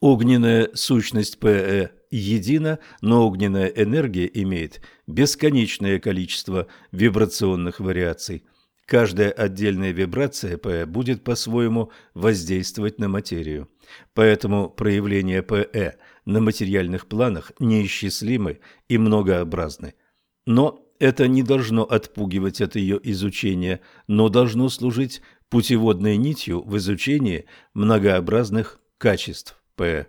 Огненная сущность ПЭ едина, но огненная энергия имеет бесконечное количество вибрационных вариаций. Каждая отдельная вибрация ПЭ будет по-своему воздействовать на материю. Поэтому проявления ПЭ на материальных планах неисчислимы и многообразны. Но это не должно отпугивать от ее изучения, но должно служить путеводной нитью в изучении многообразных качеств П.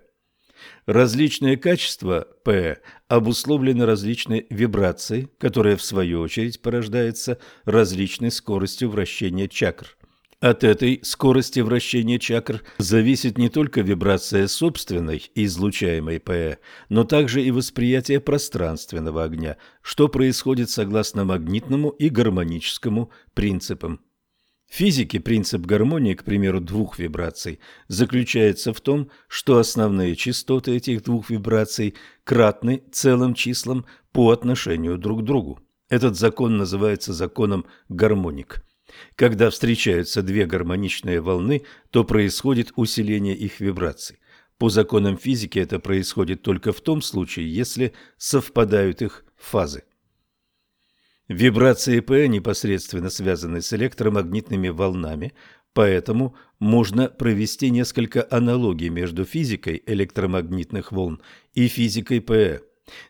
Различные качества П обусловлены различной вибрацией, которая в свою очередь порождается различной скоростью вращения чакр. От этой скорости вращения чакр зависит не только вибрация собственной излучаемой ПЭ, но также и восприятие пространственного огня, что происходит согласно магнитному и гармоническому принципам. Физике принцип гармонии, к примеру, двух вибраций, заключается в том, что основные частоты этих двух вибраций кратны целым числам по отношению друг к другу. Этот закон называется законом гармоник. Когда встречаются две гармоничные волны, то происходит усиление их вибраций. По законам физики это происходит только в том случае, если совпадают их фазы. Вибрации П непосредственно связаны с электромагнитными волнами, поэтому можно провести несколько аналогий между физикой электромагнитных волн и физикой ПЭ.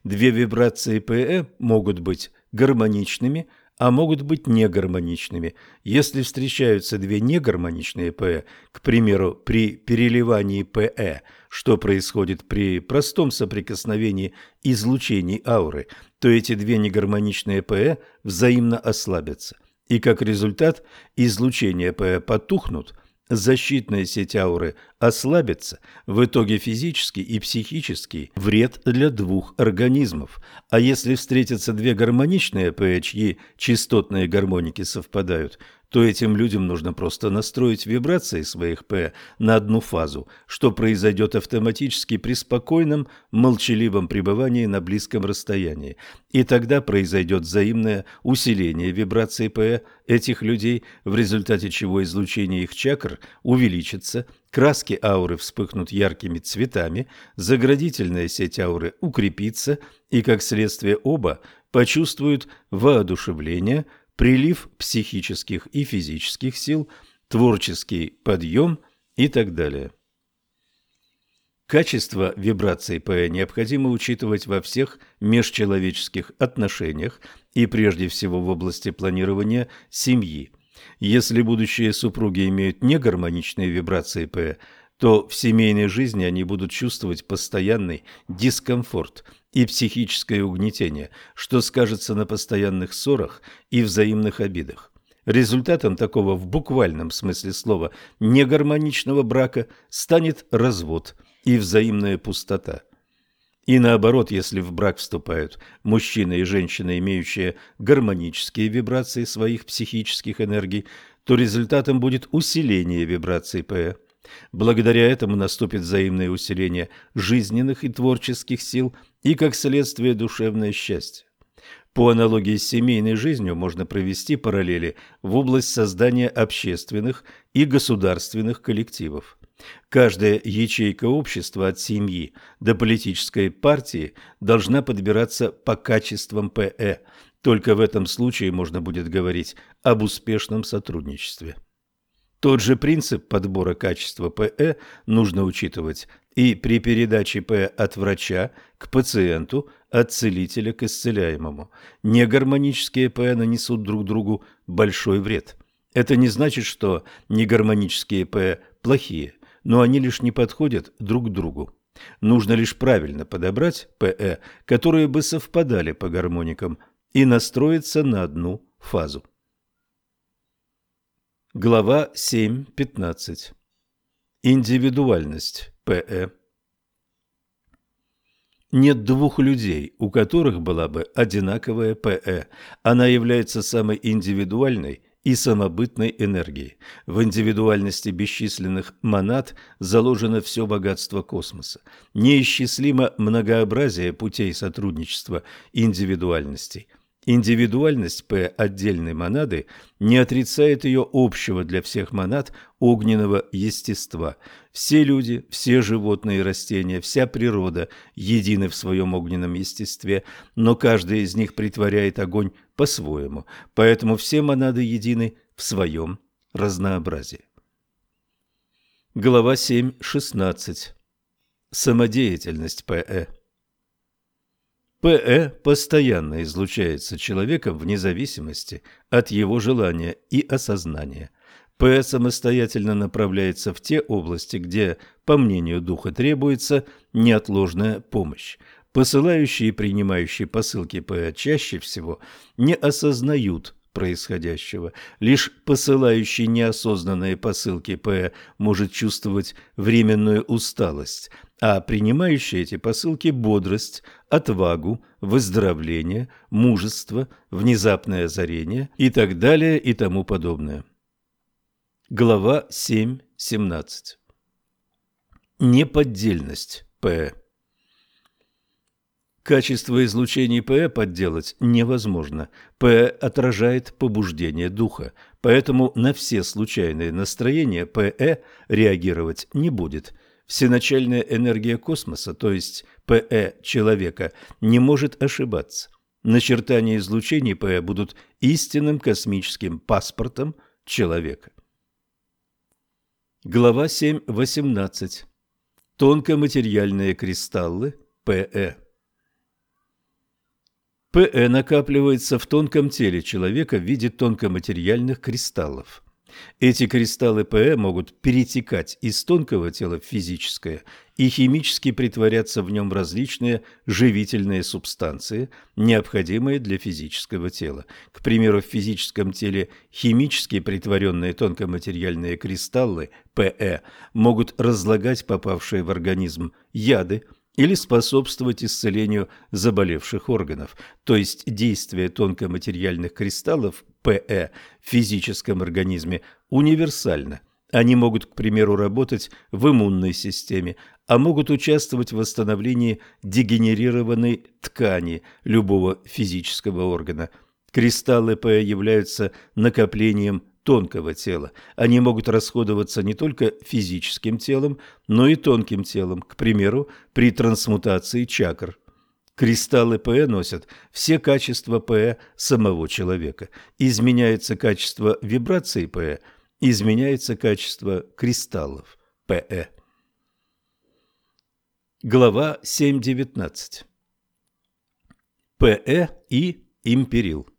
Две вибрации ПЭ могут быть гармоничными – а могут быть негармоничными. Если встречаются две негармоничные ПЭ, к примеру, при переливании ПЭ, что происходит при простом соприкосновении излучений ауры, то эти две негармоничные ПЭ взаимно ослабятся, и как результат излучения ПЭ потухнут, защитная сеть ауры ослабится, в итоге физический и психический вред для двух организмов. А если встретятся две гармоничные ПЭ, чьи частотные гармоники совпадают, то этим людям нужно просто настроить вибрации своих П на одну фазу, что произойдет автоматически при спокойном, молчаливом пребывании на близком расстоянии. И тогда произойдет взаимное усиление вибраций П этих людей, в результате чего излучение их чакр увеличится, краски ауры вспыхнут яркими цветами, заградительная сеть ауры укрепится, и как следствие оба почувствуют воодушевление – прилив психических и физических сил, творческий подъем и так далее. Качество вибраций ПЭ необходимо учитывать во всех межчеловеческих отношениях и прежде всего в области планирования семьи. Если будущие супруги имеют негармоничные вибрации ПЭ, то в семейной жизни они будут чувствовать постоянный дискомфорт и психическое угнетение, что скажется на постоянных ссорах и взаимных обидах. Результатом такого в буквальном смысле слова негармоничного брака станет развод и взаимная пустота. И наоборот, если в брак вступают мужчина и женщина, имеющие гармонические вибрации своих психических энергий, то результатом будет усиление вибраций ПЭ. Благодаря этому наступит взаимное усиление жизненных и творческих сил и, как следствие, душевное счастье. По аналогии с семейной жизнью можно провести параллели в область создания общественных и государственных коллективов. Каждая ячейка общества от семьи до политической партии должна подбираться по качествам ПЭ. Только в этом случае можно будет говорить об успешном сотрудничестве. Тот же принцип подбора качества ПЭ нужно учитывать и при передаче П от врача к пациенту, от целителя к исцеляемому. Негармонические П нанесут друг другу большой вред. Это не значит, что негармонические П плохие, но они лишь не подходят друг другу. Нужно лишь правильно подобрать ПЭ, которые бы совпадали по гармоникам, и настроиться на одну фазу. Глава 7.15. Индивидуальность П.Э. Нет двух людей, у которых была бы одинаковая ПЭ. Она является самой индивидуальной и самобытной энергией. В индивидуальности бесчисленных монад заложено все богатство космоса. Неисчислимо многообразие путей сотрудничества индивидуальностей – Индивидуальность П отдельной монады не отрицает ее общего для всех монад огненного естества. Все люди, все животные и растения, вся природа едины в своем огненном естестве, но каждый из них притворяет огонь по-своему, поэтому все монады едины в своем разнообразии. Глава 7.16. Самодеятельность ПЭ. ПЭ постоянно излучается человеком вне зависимости от его желания и осознания. ПЭ самостоятельно направляется в те области, где, по мнению духа, требуется неотложная помощь. Посылающие и принимающие посылки ПЭ чаще всего не осознают происходящего. Лишь посылающий неосознанные посылки ПЭ может чувствовать временную усталость, а принимающие эти посылки – бодрость, отвагу, выздоровление, мужество, внезапное озарение и так далее и тому подобное. Глава 7.17 Неподдельность П. Качество излучений ПЭ подделать невозможно. ПЭ отражает побуждение духа, поэтому на все случайные настроения ПЭ реагировать не будет – Всеначальная энергия космоса, то есть ПЭ человека, не может ошибаться. Начертания излучений ПЭ будут истинным космическим паспортом человека. Глава 7.18. Тонкоматериальные кристаллы ПЭ. ПЭ накапливается в тонком теле человека в виде тонкоматериальных кристаллов. Эти кристаллы ПЭ могут перетекать из тонкого тела в физическое и химически притворяться в нем различные живительные субстанции, необходимые для физического тела. К примеру, в физическом теле химически притворенные тонкоматериальные кристаллы ПЭ могут разлагать попавшие в организм яды, или способствовать исцелению заболевших органов, то есть действие тонкоматериальных кристаллов ПЭ в физическом организме универсально. Они могут, к примеру, работать в иммунной системе, а могут участвовать в восстановлении дегенерированной ткани любого физического органа. Кристаллы ПЭ являются накоплением тонкого тела. Они могут расходоваться не только физическим телом, но и тонким телом, к примеру, при трансмутации чакр. Кристаллы ПЭ носят все качества ПЭ самого человека. Изменяется качество вибрации ПЭ, изменяется качество кристаллов ПЭ. Глава 7.19. ПЭ и империл.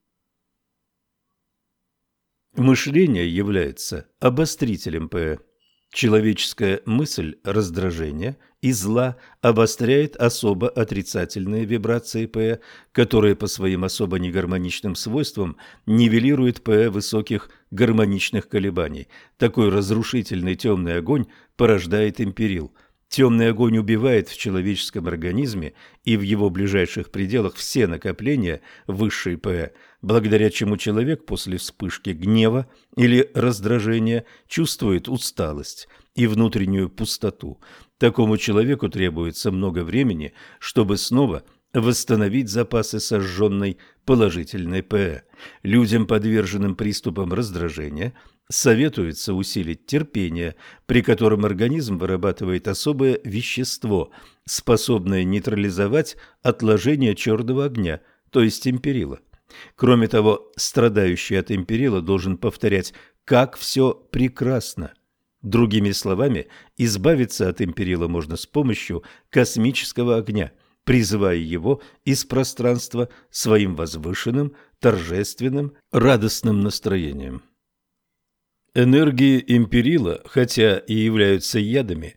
Мышление является обострителем ПЭ. Человеческая мысль раздражения и зла обостряет особо отрицательные вибрации ПЭ, которые по своим особо негармоничным свойствам нивелируют ПЭ высоких гармоничных колебаний. Такой разрушительный темный огонь порождает империл – Темный огонь убивает в человеческом организме и в его ближайших пределах все накопления высшей ПЭ, благодаря чему человек после вспышки гнева или раздражения чувствует усталость и внутреннюю пустоту. Такому человеку требуется много времени, чтобы снова восстановить запасы сожженной положительной ПЭ. Людям, подверженным приступам раздражения – советуется усилить терпение, при котором организм вырабатывает особое вещество, способное нейтрализовать отложение черного огня, то есть империла. Кроме того, страдающий от империла должен повторять «как все прекрасно». Другими словами, избавиться от империла можно с помощью космического огня, призывая его из пространства своим возвышенным, торжественным, радостным настроением. Энергии империла, хотя и являются ядами,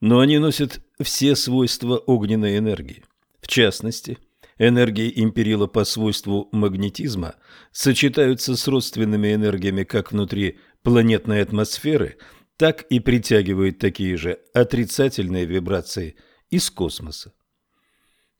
но они носят все свойства огненной энергии. В частности, энергии империла по свойству магнетизма сочетаются с родственными энергиями как внутри планетной атмосферы, так и притягивают такие же отрицательные вибрации из космоса.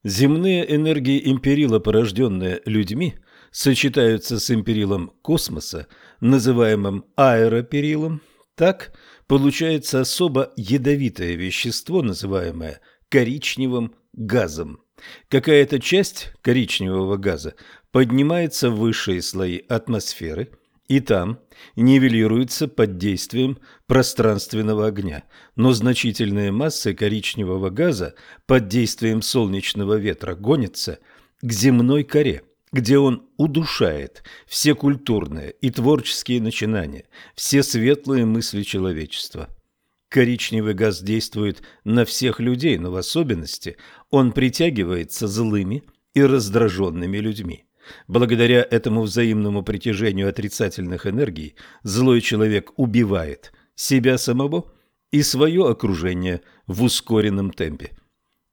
Земные энергии империла, порожденные людьми – сочетаются с империлом космоса, называемым аэроперилом, так получается особо ядовитое вещество, называемое коричневым газом. Какая-то часть коричневого газа поднимается в высшие слои атмосферы и там нивелируется под действием пространственного огня, но значительные массы коричневого газа под действием солнечного ветра гонятся к земной коре где он удушает все культурные и творческие начинания, все светлые мысли человечества. Коричневый газ действует на всех людей, но в особенности он притягивается злыми и раздраженными людьми. Благодаря этому взаимному притяжению отрицательных энергий злой человек убивает себя самого и свое окружение в ускоренном темпе.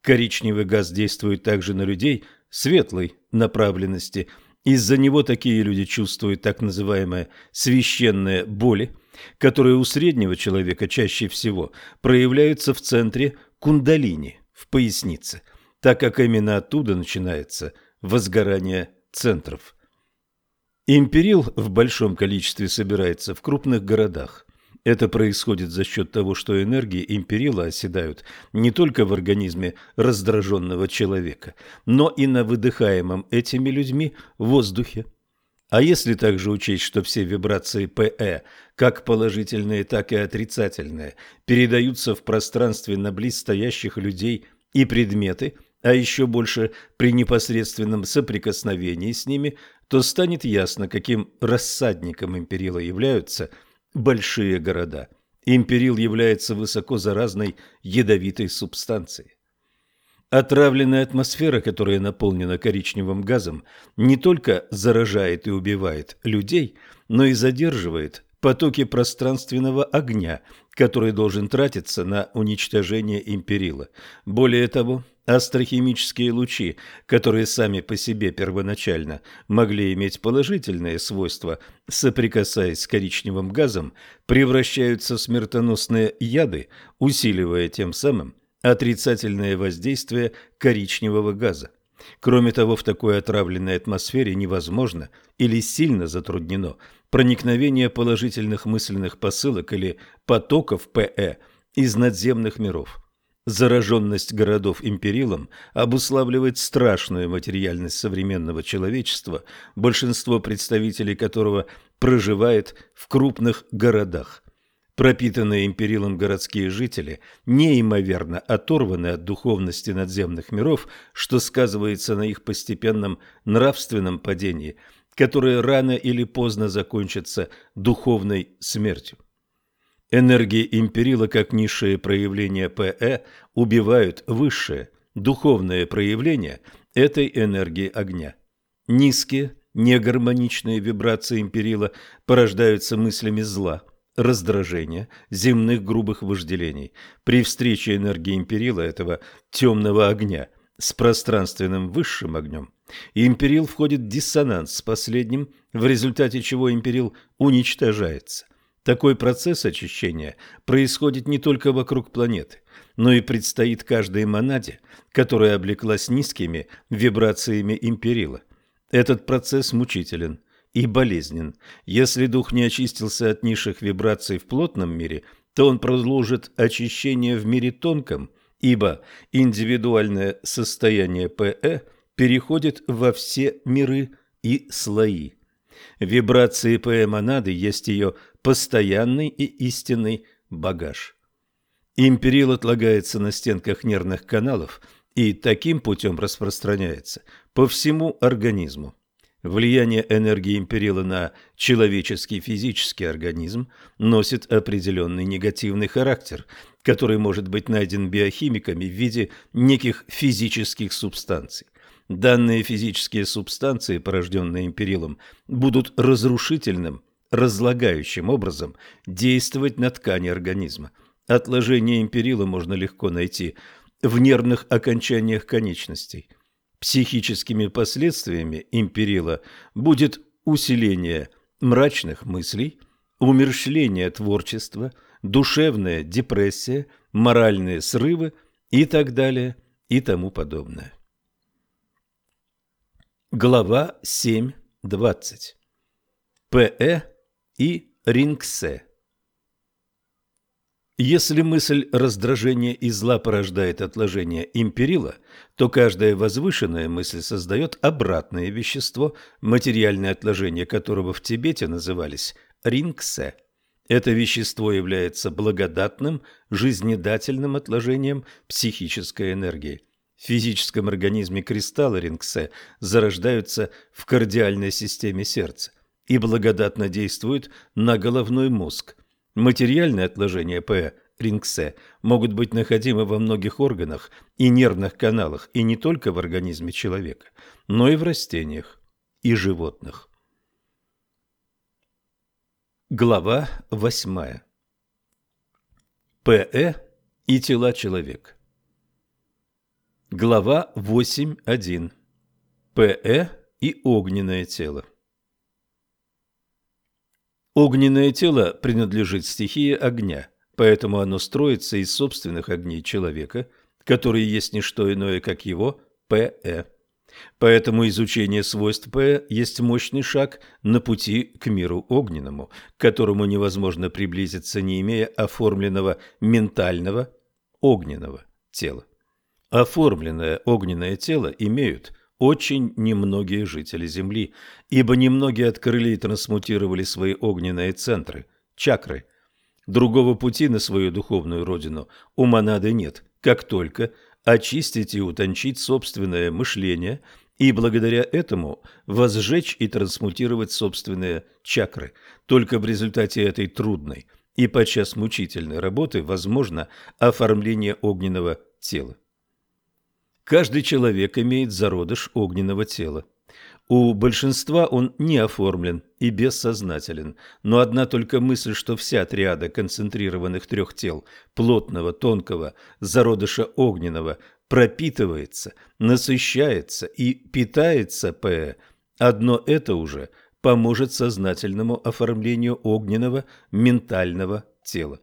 Коричневый газ действует также на людей светлой направленности. Из-за него такие люди чувствуют так называемые священные боли, которые у среднего человека чаще всего проявляются в центре кундалини, в пояснице, так как именно оттуда начинается возгорание центров. Империл в большом количестве собирается в крупных городах. Это происходит за счет того, что энергии империла оседают не только в организме раздраженного человека, но и на выдыхаемом этими людьми воздухе. А если также учесть, что все вибрации ПЭ, как положительные, так и отрицательные, передаются в пространстве на близстоящих людей и предметы, а еще больше при непосредственном соприкосновении с ними, то станет ясно, каким рассадником империла являются – большие города. Империл является высоко заразной ядовитой субстанцией. Отравленная атмосфера, которая наполнена коричневым газом, не только заражает и убивает людей, но и задерживает потоки пространственного огня, который должен тратиться на уничтожение империла. Более того, Астрохимические лучи, которые сами по себе первоначально могли иметь положительные свойства, соприкасаясь с коричневым газом, превращаются в смертоносные яды, усиливая тем самым отрицательное воздействие коричневого газа. Кроме того, в такой отравленной атмосфере невозможно или сильно затруднено проникновение положительных мысленных посылок или потоков ПЭ из надземных миров. Зараженность городов империлом обуславливает страшную материальность современного человечества, большинство представителей которого проживает в крупных городах. Пропитанные империлом городские жители неимоверно оторваны от духовности надземных миров, что сказывается на их постепенном нравственном падении, которое рано или поздно закончится духовной смертью. Энергии империла, как низшие проявления ПЭ, убивают высшие, духовные проявления этой энергии огня. Низкие, негармоничные вибрации империла порождаются мыслями зла, раздражения, земных грубых вожделений. При встрече энергии империла, этого темного огня, с пространственным высшим огнем, империл входит в диссонанс с последним, в результате чего империл уничтожается. Такой процесс очищения происходит не только вокруг планеты, но и предстоит каждой монаде, которая облеклась низкими вибрациями империла. Этот процесс мучителен и болезнен. Если дух не очистился от низших вибраций в плотном мире, то он продолжит очищение в мире тонком, ибо индивидуальное состояние ПЭ переходит во все миры и слои. Вибрации ПЭ монады есть ее постоянный и истинный багаж. Империл отлагается на стенках нервных каналов и таким путем распространяется по всему организму. Влияние энергии империла на человеческий физический организм носит определенный негативный характер, который может быть найден биохимиками в виде неких физических субстанций. Данные физические субстанции, порожденные империлом, будут разрушительным разлагающим образом действовать на ткани организма. Отложение империла можно легко найти в нервных окончаниях конечностей. Психическими последствиями империла будет усиление мрачных мыслей, умерщвление творчества, душевная депрессия, моральные срывы и так далее и тому подобное. Глава 7.20 П.Э и рингсе. Если мысль раздражения и зла порождает отложение империла, то каждая возвышенная мысль создает обратное вещество, материальное отложение которого в Тибете назывались рингсе. Это вещество является благодатным, жизнедательным отложением психической энергии. В физическом организме кристаллы рингсе зарождаются в кардиальной системе сердца и благодатно действуют на головной мозг. Материальные отложения П. Рингсе могут быть находимы во многих органах и нервных каналах, и не только в организме человека, но и в растениях и животных. Глава 8. П.Э. и тела человека. Глава 8.1. П.Э. и огненное тело. Огненное тело принадлежит стихии огня, поэтому оно строится из собственных огней человека, которые есть не что иное, как его ПЭ. Поэтому изучение свойств ПЭ есть мощный шаг на пути к миру огненному, к которому невозможно приблизиться, не имея оформленного ментального огненного тела. Оформленное огненное тело имеют – очень немногие жители Земли, ибо немногие открыли и трансмутировали свои огненные центры, чакры. Другого пути на свою духовную родину у монады нет, как только очистить и утончить собственное мышление и благодаря этому возжечь и трансмутировать собственные чакры. Только в результате этой трудной и подчас мучительной работы возможно оформление огненного тела. Каждый человек имеет зародыш огненного тела. У большинства он не оформлен и бессознателен, но одна только мысль, что вся триада концентрированных трех тел, плотного, тонкого, зародыша огненного, пропитывается, насыщается и питается П, одно это уже поможет сознательному оформлению огненного ментального тела.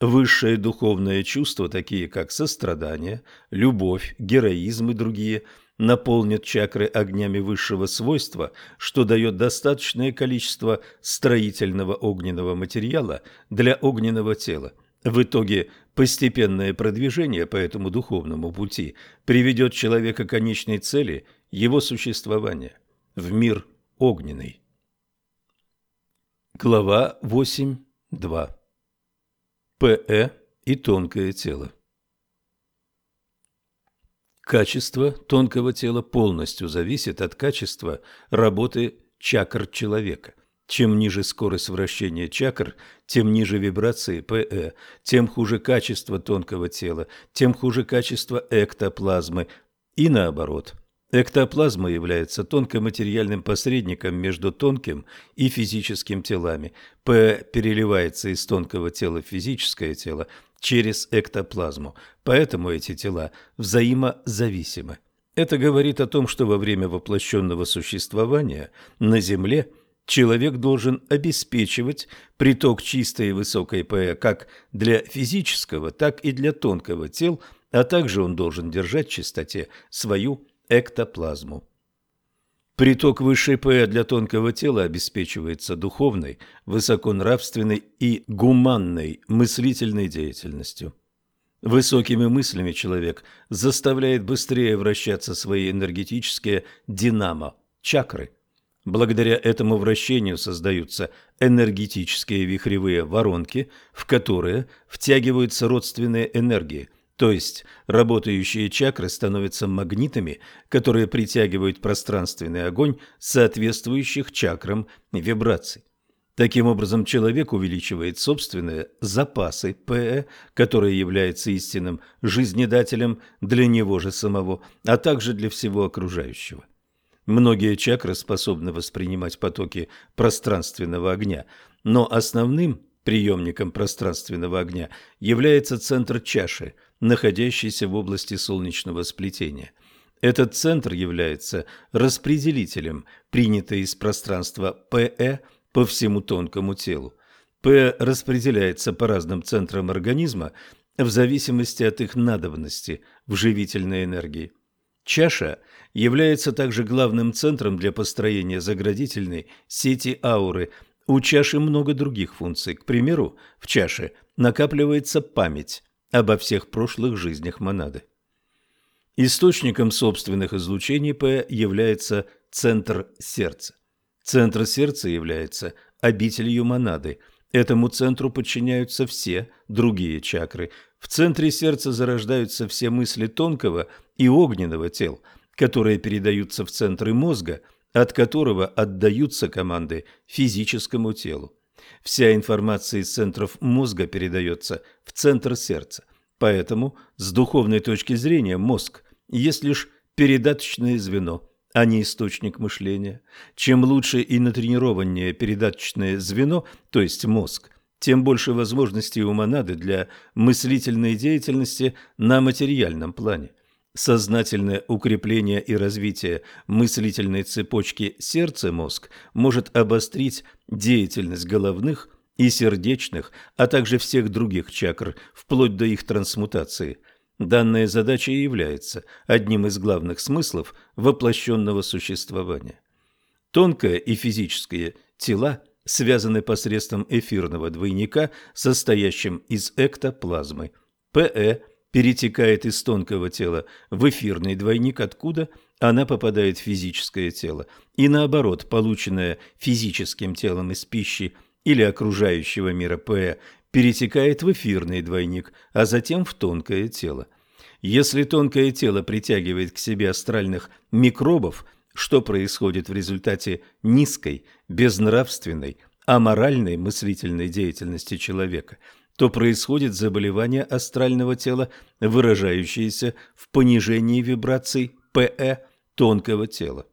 Высшие духовные чувства, такие как сострадание, любовь, героизм и другие, наполнят чакры огнями высшего свойства, что дает достаточное количество строительного огненного материала для огненного тела. В итоге постепенное продвижение по этому духовному пути приведет человека к конечной цели его существования – в мир огненный. Глава 8.2 ПЭ и тонкое тело. Качество тонкого тела полностью зависит от качества работы чакр человека. Чем ниже скорость вращения чакр, тем ниже вибрации ПЭ, тем хуже качество тонкого тела, тем хуже качество эктоплазмы и наоборот – Эктоплазма является тонкоматериальным посредником между тонким и физическим телами. П переливается из тонкого тела в физическое тело через эктоплазму, поэтому эти тела взаимозависимы. Это говорит о том, что во время воплощенного существования на Земле человек должен обеспечивать приток чистой и высокой ПЭ как для физического, так и для тонкого тел, а также он должен держать в чистоте свою эктоплазму. Приток высшей ПЭ для тонкого тела обеспечивается духовной, высоконравственной и гуманной мыслительной деятельностью. Высокими мыслями человек заставляет быстрее вращаться свои энергетические динамо, чакры. Благодаря этому вращению создаются энергетические вихревые воронки, в которые втягиваются родственные энергии, то есть работающие чакры становятся магнитами, которые притягивают пространственный огонь соответствующих чакрам вибраций. Таким образом, человек увеличивает собственные запасы ПЭ, которые являются истинным жизнедателем для него же самого, а также для всего окружающего. Многие чакры способны воспринимать потоки пространственного огня, но основным приемником пространственного огня является центр чаши – находящийся в области солнечного сплетения. Этот центр является распределителем принятой из пространства ПЭ по всему тонкому телу. П распределяется по разным центрам организма в зависимости от их надобности в живительной энергии. Чаша является также главным центром для построения заградительной сети ауры. У чаши много других функций. К примеру, в чаше накапливается память, обо всех прошлых жизнях монады. Источником собственных излучений П является центр сердца. Центр сердца является обителью монады. Этому центру подчиняются все другие чакры. В центре сердца зарождаются все мысли тонкого и огненного тел, которые передаются в центры мозга, от которого отдаются команды физическому телу. Вся информация из центров мозга передается в центр сердца. Поэтому, с духовной точки зрения, мозг есть лишь передаточное звено, а не источник мышления. Чем лучше и натренированнее передаточное звено, то есть мозг, тем больше возможностей у монады для мыслительной деятельности на материальном плане. Сознательное укрепление и развитие мыслительной цепочки сердце-мозг может обострить деятельность головных и сердечных, а также всех других чакр, вплоть до их трансмутации. Данная задача и является одним из главных смыслов воплощенного существования. Тонкое и физическое тела связаны посредством эфирного двойника, состоящим из эктоплазмы. ПЭ – перетекает из тонкого тела в эфирный двойник, откуда она попадает в физическое тело, и наоборот, полученная физическим телом из пищи или окружающего мира П перетекает в эфирный двойник, а затем в тонкое тело. Если тонкое тело притягивает к себе астральных микробов, что происходит в результате низкой, безнравственной, аморальной мыслительной деятельности человека – то происходит заболевание астрального тела, выражающееся в понижении вибраций ПЭ тонкого тела.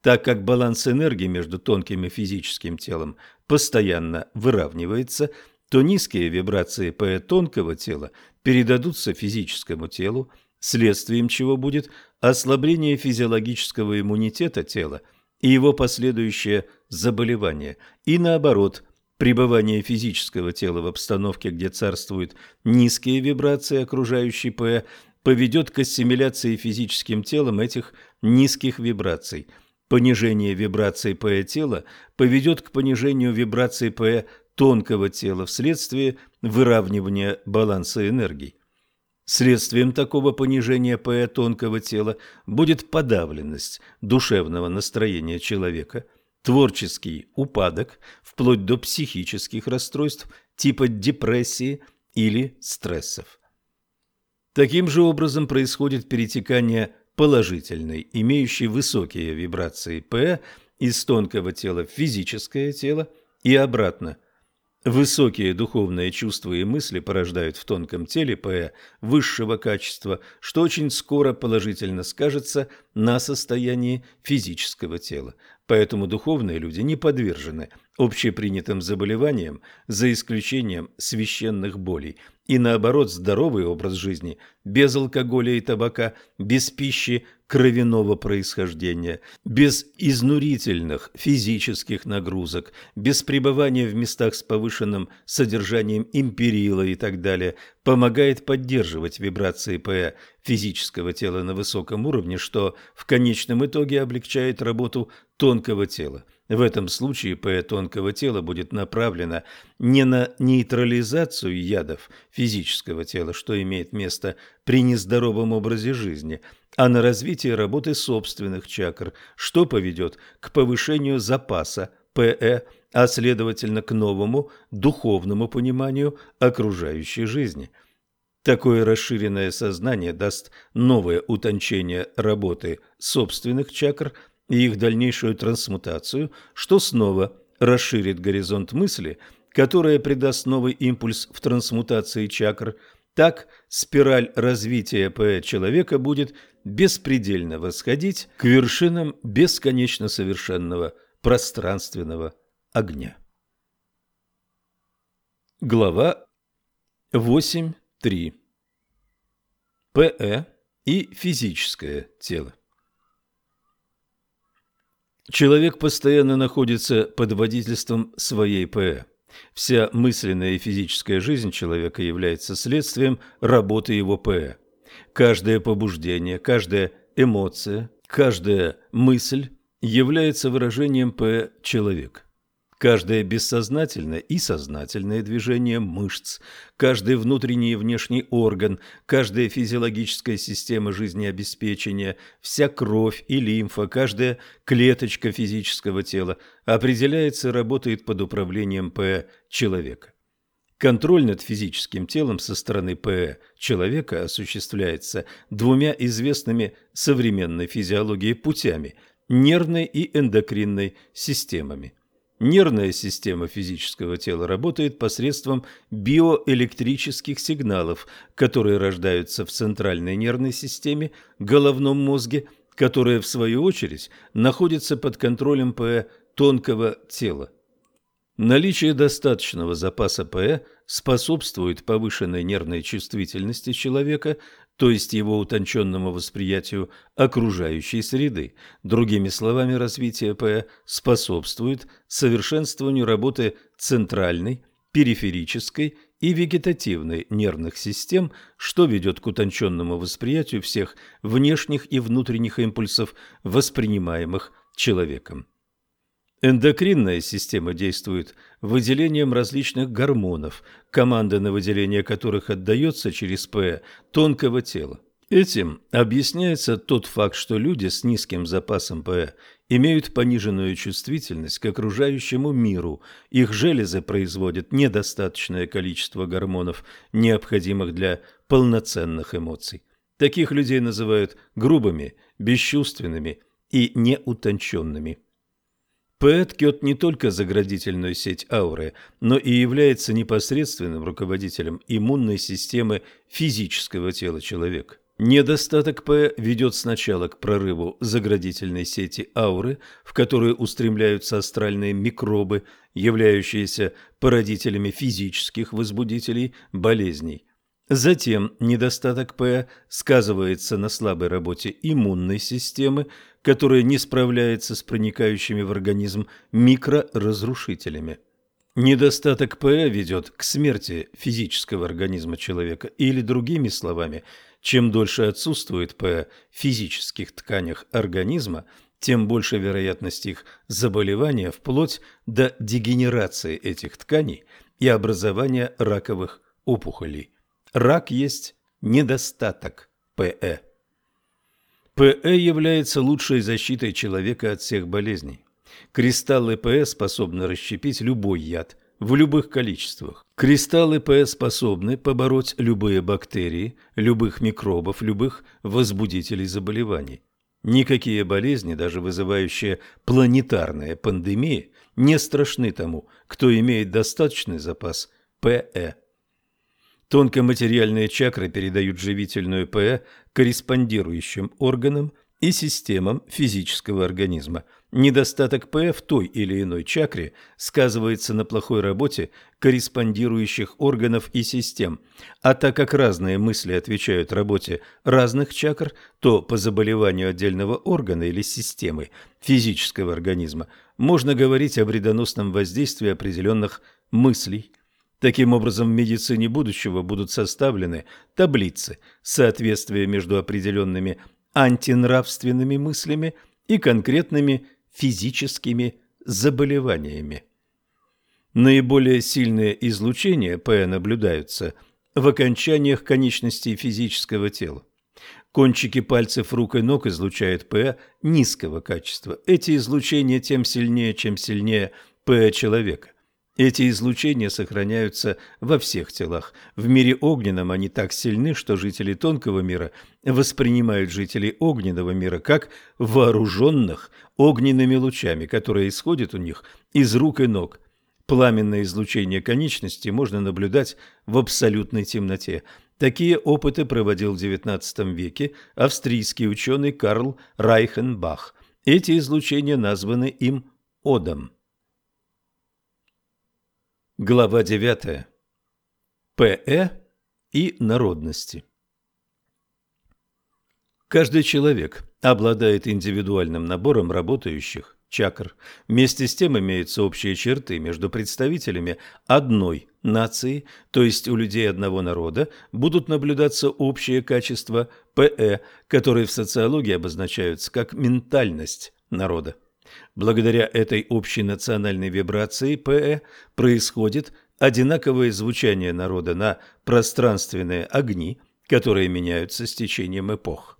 Так как баланс энергии между тонким и физическим телом постоянно выравнивается, то низкие вибрации ПЭ тонкого тела передадутся физическому телу, следствием чего будет ослабление физиологического иммунитета тела и его последующее заболевание, и наоборот, Пребывание физического тела в обстановке, где царствуют низкие вибрации окружающей ПЭ, поведет к ассимиляции физическим телом этих низких вибраций. Понижение вибраций ПЭ тела поведет к понижению вибраций ПЭ тонкого тела вследствие выравнивания баланса энергий. Следствием такого понижения ПЭ тонкого тела будет подавленность душевного настроения человека, творческий упадок, вплоть до психических расстройств типа депрессии или стрессов. Таким же образом происходит перетекание положительной, имеющей высокие вибрации ПЭ из тонкого тела в физическое тело и обратно – Высокие духовные чувства и мысли порождают в тонком теле ПЭ высшего качества, что очень скоро положительно скажется на состоянии физического тела. Поэтому духовные люди не подвержены общепринятым заболеваниям, за исключением священных болей, и наоборот здоровый образ жизни без алкоголя и табака, без пищи кровяного происхождения, без изнурительных физических нагрузок, без пребывания в местах с повышенным содержанием империла и так далее, помогает поддерживать вибрации ПЭ физического тела на высоком уровне, что в конечном итоге облегчает работу тонкого тела. В этом случае ПЭ тонкого тела будет направлено не на нейтрализацию ядов физического тела, что имеет место при нездоровом образе жизни, а на развитие работы собственных чакр, что поведет к повышению запаса ПЭ, а следовательно к новому духовному пониманию окружающей жизни. Такое расширенное сознание даст новое утончение работы собственных чакр и их дальнейшую трансмутацию, что снова расширит горизонт мысли, которая придаст новый импульс в трансмутации чакр. Так спираль развития ПЭ человека будет беспредельно восходить к вершинам бесконечно совершенного пространственного огня. Глава 8.3. ПЭ и физическое тело. Человек постоянно находится под водительством своей ПЭ. Вся мысленная и физическая жизнь человека является следствием работы его ПЭ. Каждое побуждение, каждая эмоция, каждая мысль является выражением ПЭ человека. Каждое бессознательное и сознательное движение мышц, каждый внутренний и внешний орган, каждая физиологическая система жизнеобеспечения, вся кровь и лимфа, каждая клеточка физического тела определяется и работает под управлением ПЭ человека. Контроль над физическим телом со стороны ПЭ человека осуществляется двумя известными современной физиологии путями – нервной и эндокринной системами. Нервная система физического тела работает посредством биоэлектрических сигналов, которые рождаются в центральной нервной системе, головном мозге, которая, в свою очередь, находится под контролем ПЭ тонкого тела. Наличие достаточного запаса ПЭ способствует повышенной нервной чувствительности человека, то есть его утонченному восприятию окружающей среды. Другими словами, развитие ПЭ способствует совершенствованию работы центральной, периферической и вегетативной нервных систем, что ведет к утонченному восприятию всех внешних и внутренних импульсов, воспринимаемых человеком. Эндокринная система действует выделением различных гормонов, команда на выделение которых отдается через ПЭ тонкого тела. Этим объясняется тот факт, что люди с низким запасом ПЭ имеют пониженную чувствительность к окружающему миру. Их железы производят недостаточное количество гормонов, необходимых для полноценных эмоций. Таких людей называют грубыми, бесчувственными и неутонченными. Поэт ткет не только заградительную сеть ауры, но и является непосредственным руководителем иммунной системы физического тела человека. Недостаток П ведет сначала к прорыву заградительной сети ауры, в которую устремляются астральные микробы, являющиеся породителями физических возбудителей болезней. Затем недостаток П сказывается на слабой работе иммунной системы, которая не справляется с проникающими в организм микроразрушителями. Недостаток ПЭ ведет к смерти физического организма человека, или другими словами, чем дольше отсутствует ПЭ в физических тканях организма, тем больше вероятность их заболевания вплоть до дегенерации этих тканей и образования раковых опухолей. Рак есть недостаток ПЭ. ПЭ является лучшей защитой человека от всех болезней. Кристаллы ПЭ способны расщепить любой яд в любых количествах. Кристаллы ПЭ способны побороть любые бактерии, любых микробов, любых возбудителей заболеваний. Никакие болезни, даже вызывающие планетарные пандемии, не страшны тому, кто имеет достаточный запас ПЭ. Тонкоматериальные чакры передают живительную ПЭ корреспондирующим органам и системам физического организма – Недостаток П в той или иной чакре сказывается на плохой работе корреспондирующих органов и систем, а так как разные мысли отвечают работе разных чакр, то по заболеванию отдельного органа или системы физического организма можно говорить о вредоносном воздействии определенных мыслей. Таким образом, в медицине будущего будут составлены таблицы соответствия между определенными антинравственными мыслями и конкретными физическими заболеваниями. Наиболее сильные излучения ПЭ наблюдаются в окончаниях конечностей физического тела. Кончики пальцев рук и ног излучают ПЭ низкого качества. Эти излучения тем сильнее, чем сильнее ПЭ человека. Эти излучения сохраняются во всех телах. В мире огненном они так сильны, что жители тонкого мира воспринимают жителей огненного мира как вооруженных огненными лучами, которые исходят у них из рук и ног. Пламенное излучение конечности можно наблюдать в абсолютной темноте. Такие опыты проводил в XIX веке австрийский ученый Карл Райхенбах. Эти излучения названы им Одом. Глава 9. ПЭ и народности. Каждый человек обладает индивидуальным набором работающих чакр. Вместе с тем имеются общие черты между представителями одной нации, то есть у людей одного народа, будут наблюдаться общие качества ПЭ, которые в социологии обозначаются как ментальность народа. Благодаря этой общей национальной вибрации ПЭ происходит одинаковое звучание народа на пространственные огни, которые меняются с течением эпох.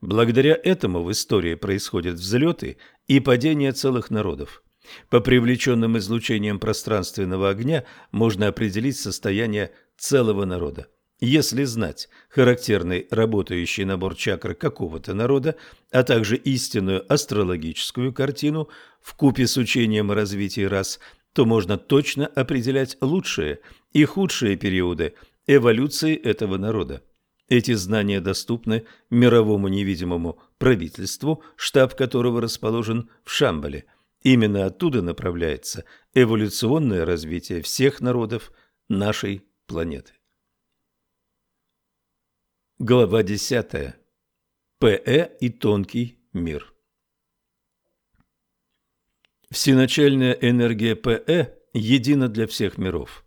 Благодаря этому в истории происходят взлеты и падения целых народов. По привлеченным излучениям пространственного огня можно определить состояние целого народа. Если знать характерный работающий набор чакр какого-то народа, а также истинную астрологическую картину в купе с учением о развитии рас, то можно точно определять лучшие и худшие периоды эволюции этого народа. Эти знания доступны мировому невидимому правительству, штаб которого расположен в Шамбале. Именно оттуда направляется эволюционное развитие всех народов нашей планеты. Глава 10. ПЭ и тонкий мир. Всеначальная энергия ПЭ едина для всех миров.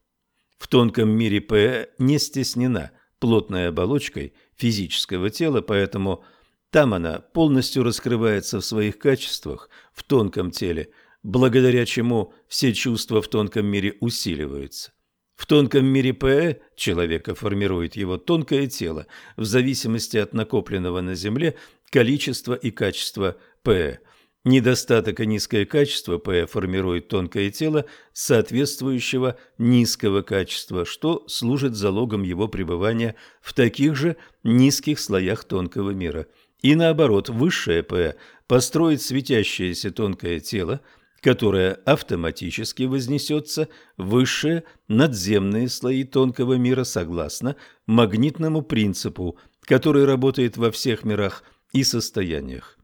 В тонком мире ПЭ не стеснена плотной оболочкой физического тела, поэтому там она полностью раскрывается в своих качествах в тонком теле, благодаря чему все чувства в тонком мире усиливаются. В тонком мире ПЭ человека формирует его тонкое тело в зависимости от накопленного на Земле количества и качества ПЭ. Недостаток и низкое качество ПЭ формирует тонкое тело соответствующего низкого качества, что служит залогом его пребывания в таких же низких слоях тонкого мира. И наоборот, высшее ПЭ построит светящееся тонкое тело – которая автоматически вознесется в высшие надземные слои тонкого мира согласно магнитному принципу, который работает во всех мирах и состояниях.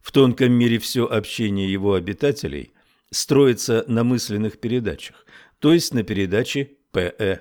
В тонком мире все общение его обитателей строится на мысленных передачах, то есть на передаче ПЭ.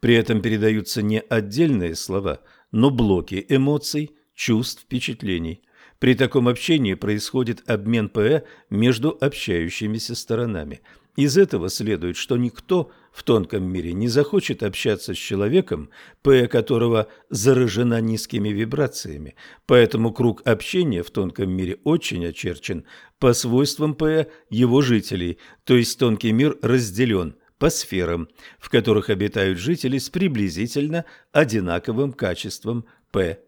При этом передаются не отдельные слова, но блоки эмоций, чувств, впечатлений. При таком общении происходит обмен ПЭ между общающимися сторонами. Из этого следует, что никто в тонком мире не захочет общаться с человеком, ПЭ которого заражена низкими вибрациями, поэтому круг общения в тонком мире очень очерчен по свойствам ПЭ его жителей, то есть тонкий мир разделен по сферам, в которых обитают жители с приблизительно одинаковым качеством ПЭ.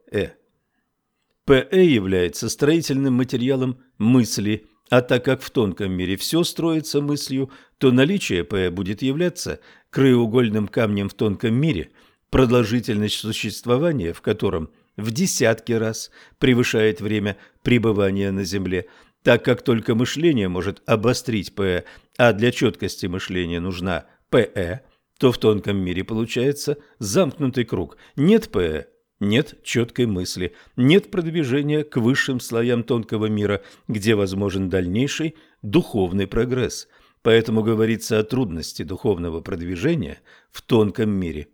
ПЭ является строительным материалом мысли – а так как в тонком мире все строится мыслью, то наличие П будет являться краеугольным камнем в тонком мире, продолжительность существования в котором в десятки раз превышает время пребывания на Земле, так как только мышление может обострить ПЭ, а для четкости мышления нужна ПЭ, то в тонком мире получается замкнутый круг. Нет ПЭ нет четкой мысли, нет продвижения к высшим слоям тонкого мира, где возможен дальнейший духовный прогресс. Поэтому говорится о трудности духовного продвижения в тонком мире.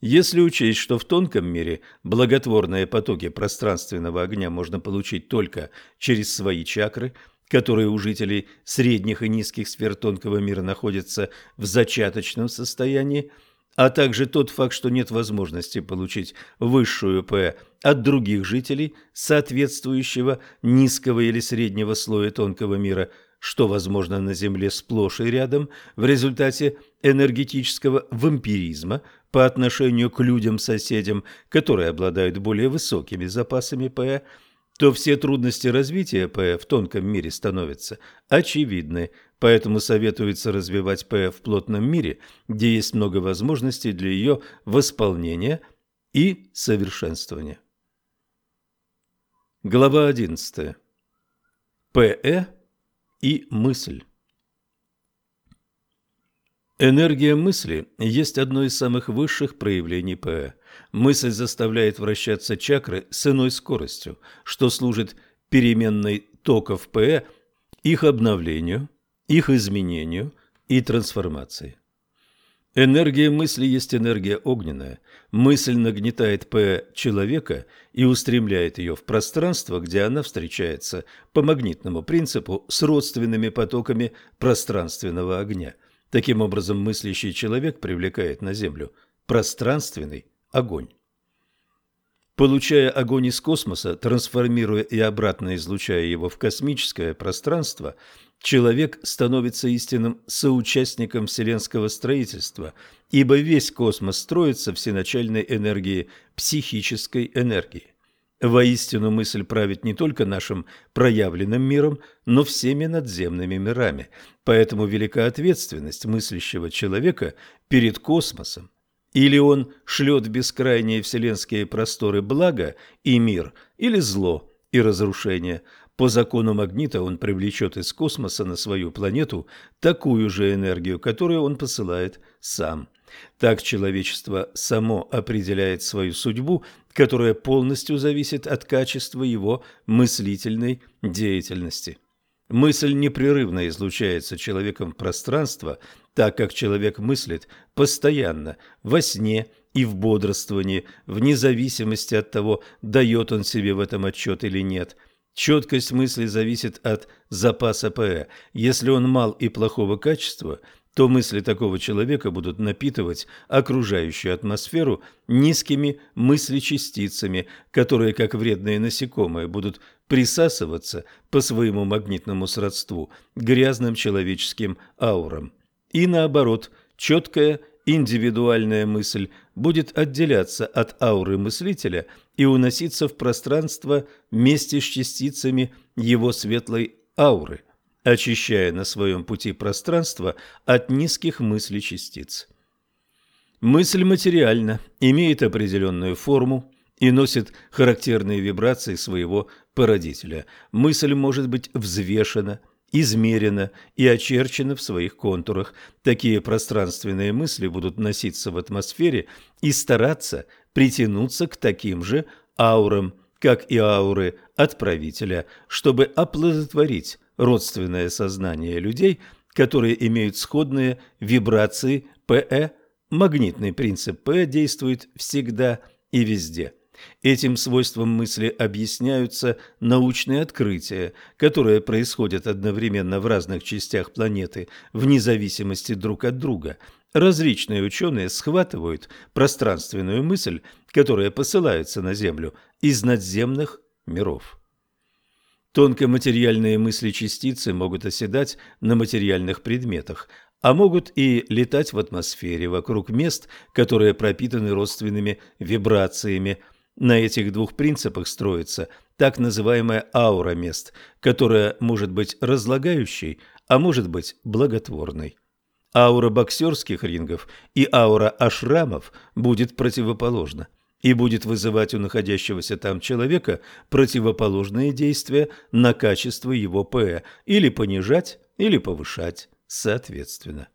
Если учесть, что в тонком мире благотворные потоки пространственного огня можно получить только через свои чакры, которые у жителей средних и низких сфер тонкого мира находятся в зачаточном состоянии – а также тот факт, что нет возможности получить высшую П от других жителей соответствующего низкого или среднего слоя тонкого мира, что возможно на Земле сплошь и рядом в результате энергетического вампиризма по отношению к людям-соседям, которые обладают более высокими запасами ПЭ, то все трудности развития ПЭ в тонком мире становятся очевидны – поэтому советуется развивать ПФ в плотном мире, где есть много возможностей для ее восполнения и совершенствования. Глава 11. ПЭ и мысль. Энергия мысли есть одно из самых высших проявлений ПЭ. Мысль заставляет вращаться чакры с иной скоростью, что служит переменной токов ПЭ, их обновлению – их изменению и трансформации. Энергия мысли есть энергия огненная. Мысль нагнетает П человека и устремляет ее в пространство, где она встречается по магнитному принципу с родственными потоками пространственного огня. Таким образом, мыслящий человек привлекает на Землю пространственный огонь. Получая огонь из космоса, трансформируя и обратно излучая его в космическое пространство – человек становится истинным соучастником вселенского строительства, ибо весь космос строится всеначальной энергией психической энергии. Воистину мысль правит не только нашим проявленным миром, но всеми надземными мирами, поэтому велика ответственность мыслящего человека перед космосом. Или он шлет в бескрайние вселенские просторы благо и мир, или зло и разрушение – по закону магнита он привлечет из космоса на свою планету такую же энергию, которую он посылает сам. Так человечество само определяет свою судьбу, которая полностью зависит от качества его мыслительной деятельности. Мысль непрерывно излучается человеком в пространство, так как человек мыслит постоянно, во сне и в бодрствовании, вне зависимости от того, дает он себе в этом отчет или нет – Четкость мысли зависит от запаса ПЭ. Если он мал и плохого качества, то мысли такого человека будут напитывать окружающую атмосферу низкими мыслечастицами, которые, как вредные насекомые, будут присасываться по своему магнитному сродству грязным человеческим аурам. И наоборот, четкая индивидуальная мысль будет отделяться от ауры мыслителя и уноситься в пространство вместе с частицами его светлой ауры, очищая на своем пути пространство от низких мыслей частиц. Мысль материальна, имеет определенную форму и носит характерные вибрации своего породителя. Мысль может быть взвешена, измерено и очерчено в своих контурах. Такие пространственные мысли будут носиться в атмосфере и стараться притянуться к таким же аурам, как и ауры отправителя, чтобы оплодотворить родственное сознание людей, которые имеют сходные вибрации ПЭ. Магнитный принцип П действует всегда и везде. Этим свойством мысли объясняются научные открытия, которые происходят одновременно в разных частях планеты вне зависимости друг от друга. Различные ученые схватывают пространственную мысль, которая посылается на Землю из надземных миров. Тонкоматериальные мысли частицы могут оседать на материальных предметах, а могут и летать в атмосфере вокруг мест, которые пропитаны родственными вибрациями – на этих двух принципах строится так называемая аура мест, которая может быть разлагающей, а может быть благотворной. Аура боксерских рингов и аура ашрамов будет противоположна и будет вызывать у находящегося там человека противоположные действия на качество его ПЭ или понижать, или повышать соответственно.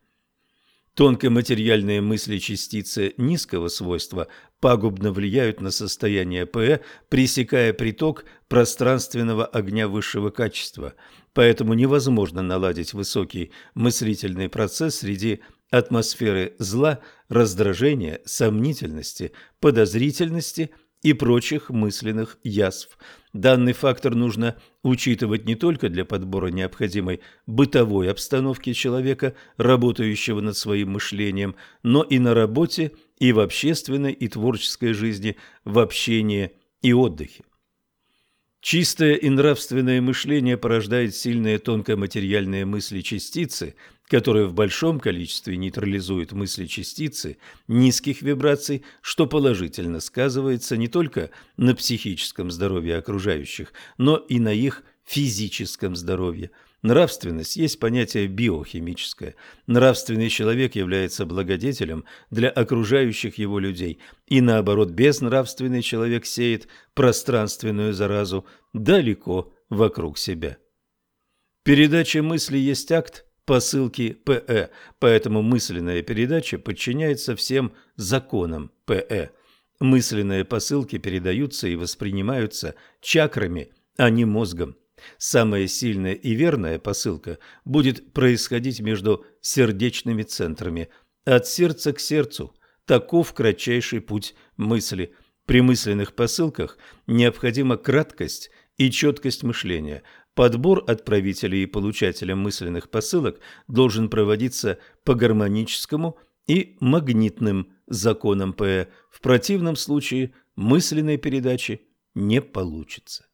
Тонкоматериальные мысли частицы низкого свойства пагубно влияют на состояние ПЭ, пресекая приток пространственного огня высшего качества. Поэтому невозможно наладить высокий мыслительный процесс среди атмосферы зла, раздражения, сомнительности, подозрительности и прочих мысленных язв – Данный фактор нужно учитывать не только для подбора необходимой бытовой обстановки человека, работающего над своим мышлением, но и на работе, и в общественной и творческой жизни, в общении и отдыхе. Чистое и нравственное мышление порождает сильные тонкоматериальные мысли частицы, которые в большом количестве нейтрализуют мысли частицы низких вибраций, что положительно сказывается не только на психическом здоровье окружающих, но и на их физическом здоровье – Нравственность есть понятие биохимическое. Нравственный человек является благодетелем для окружающих его людей, и наоборот, безнравственный человек сеет пространственную заразу далеко вокруг себя. Передача мысли есть акт посылки ПЭ, поэтому мысленная передача подчиняется всем законам ПЭ. Мысленные посылки передаются и воспринимаются чакрами, а не мозгом. Самая сильная и верная посылка будет происходить между сердечными центрами, от сердца к сердцу. Таков кратчайший путь мысли. При мысленных посылках необходима краткость и четкость мышления. Подбор отправителя и получателя мысленных посылок должен проводиться по гармоническому и магнитным законам ПЭ. В противном случае мысленной передачи не получится.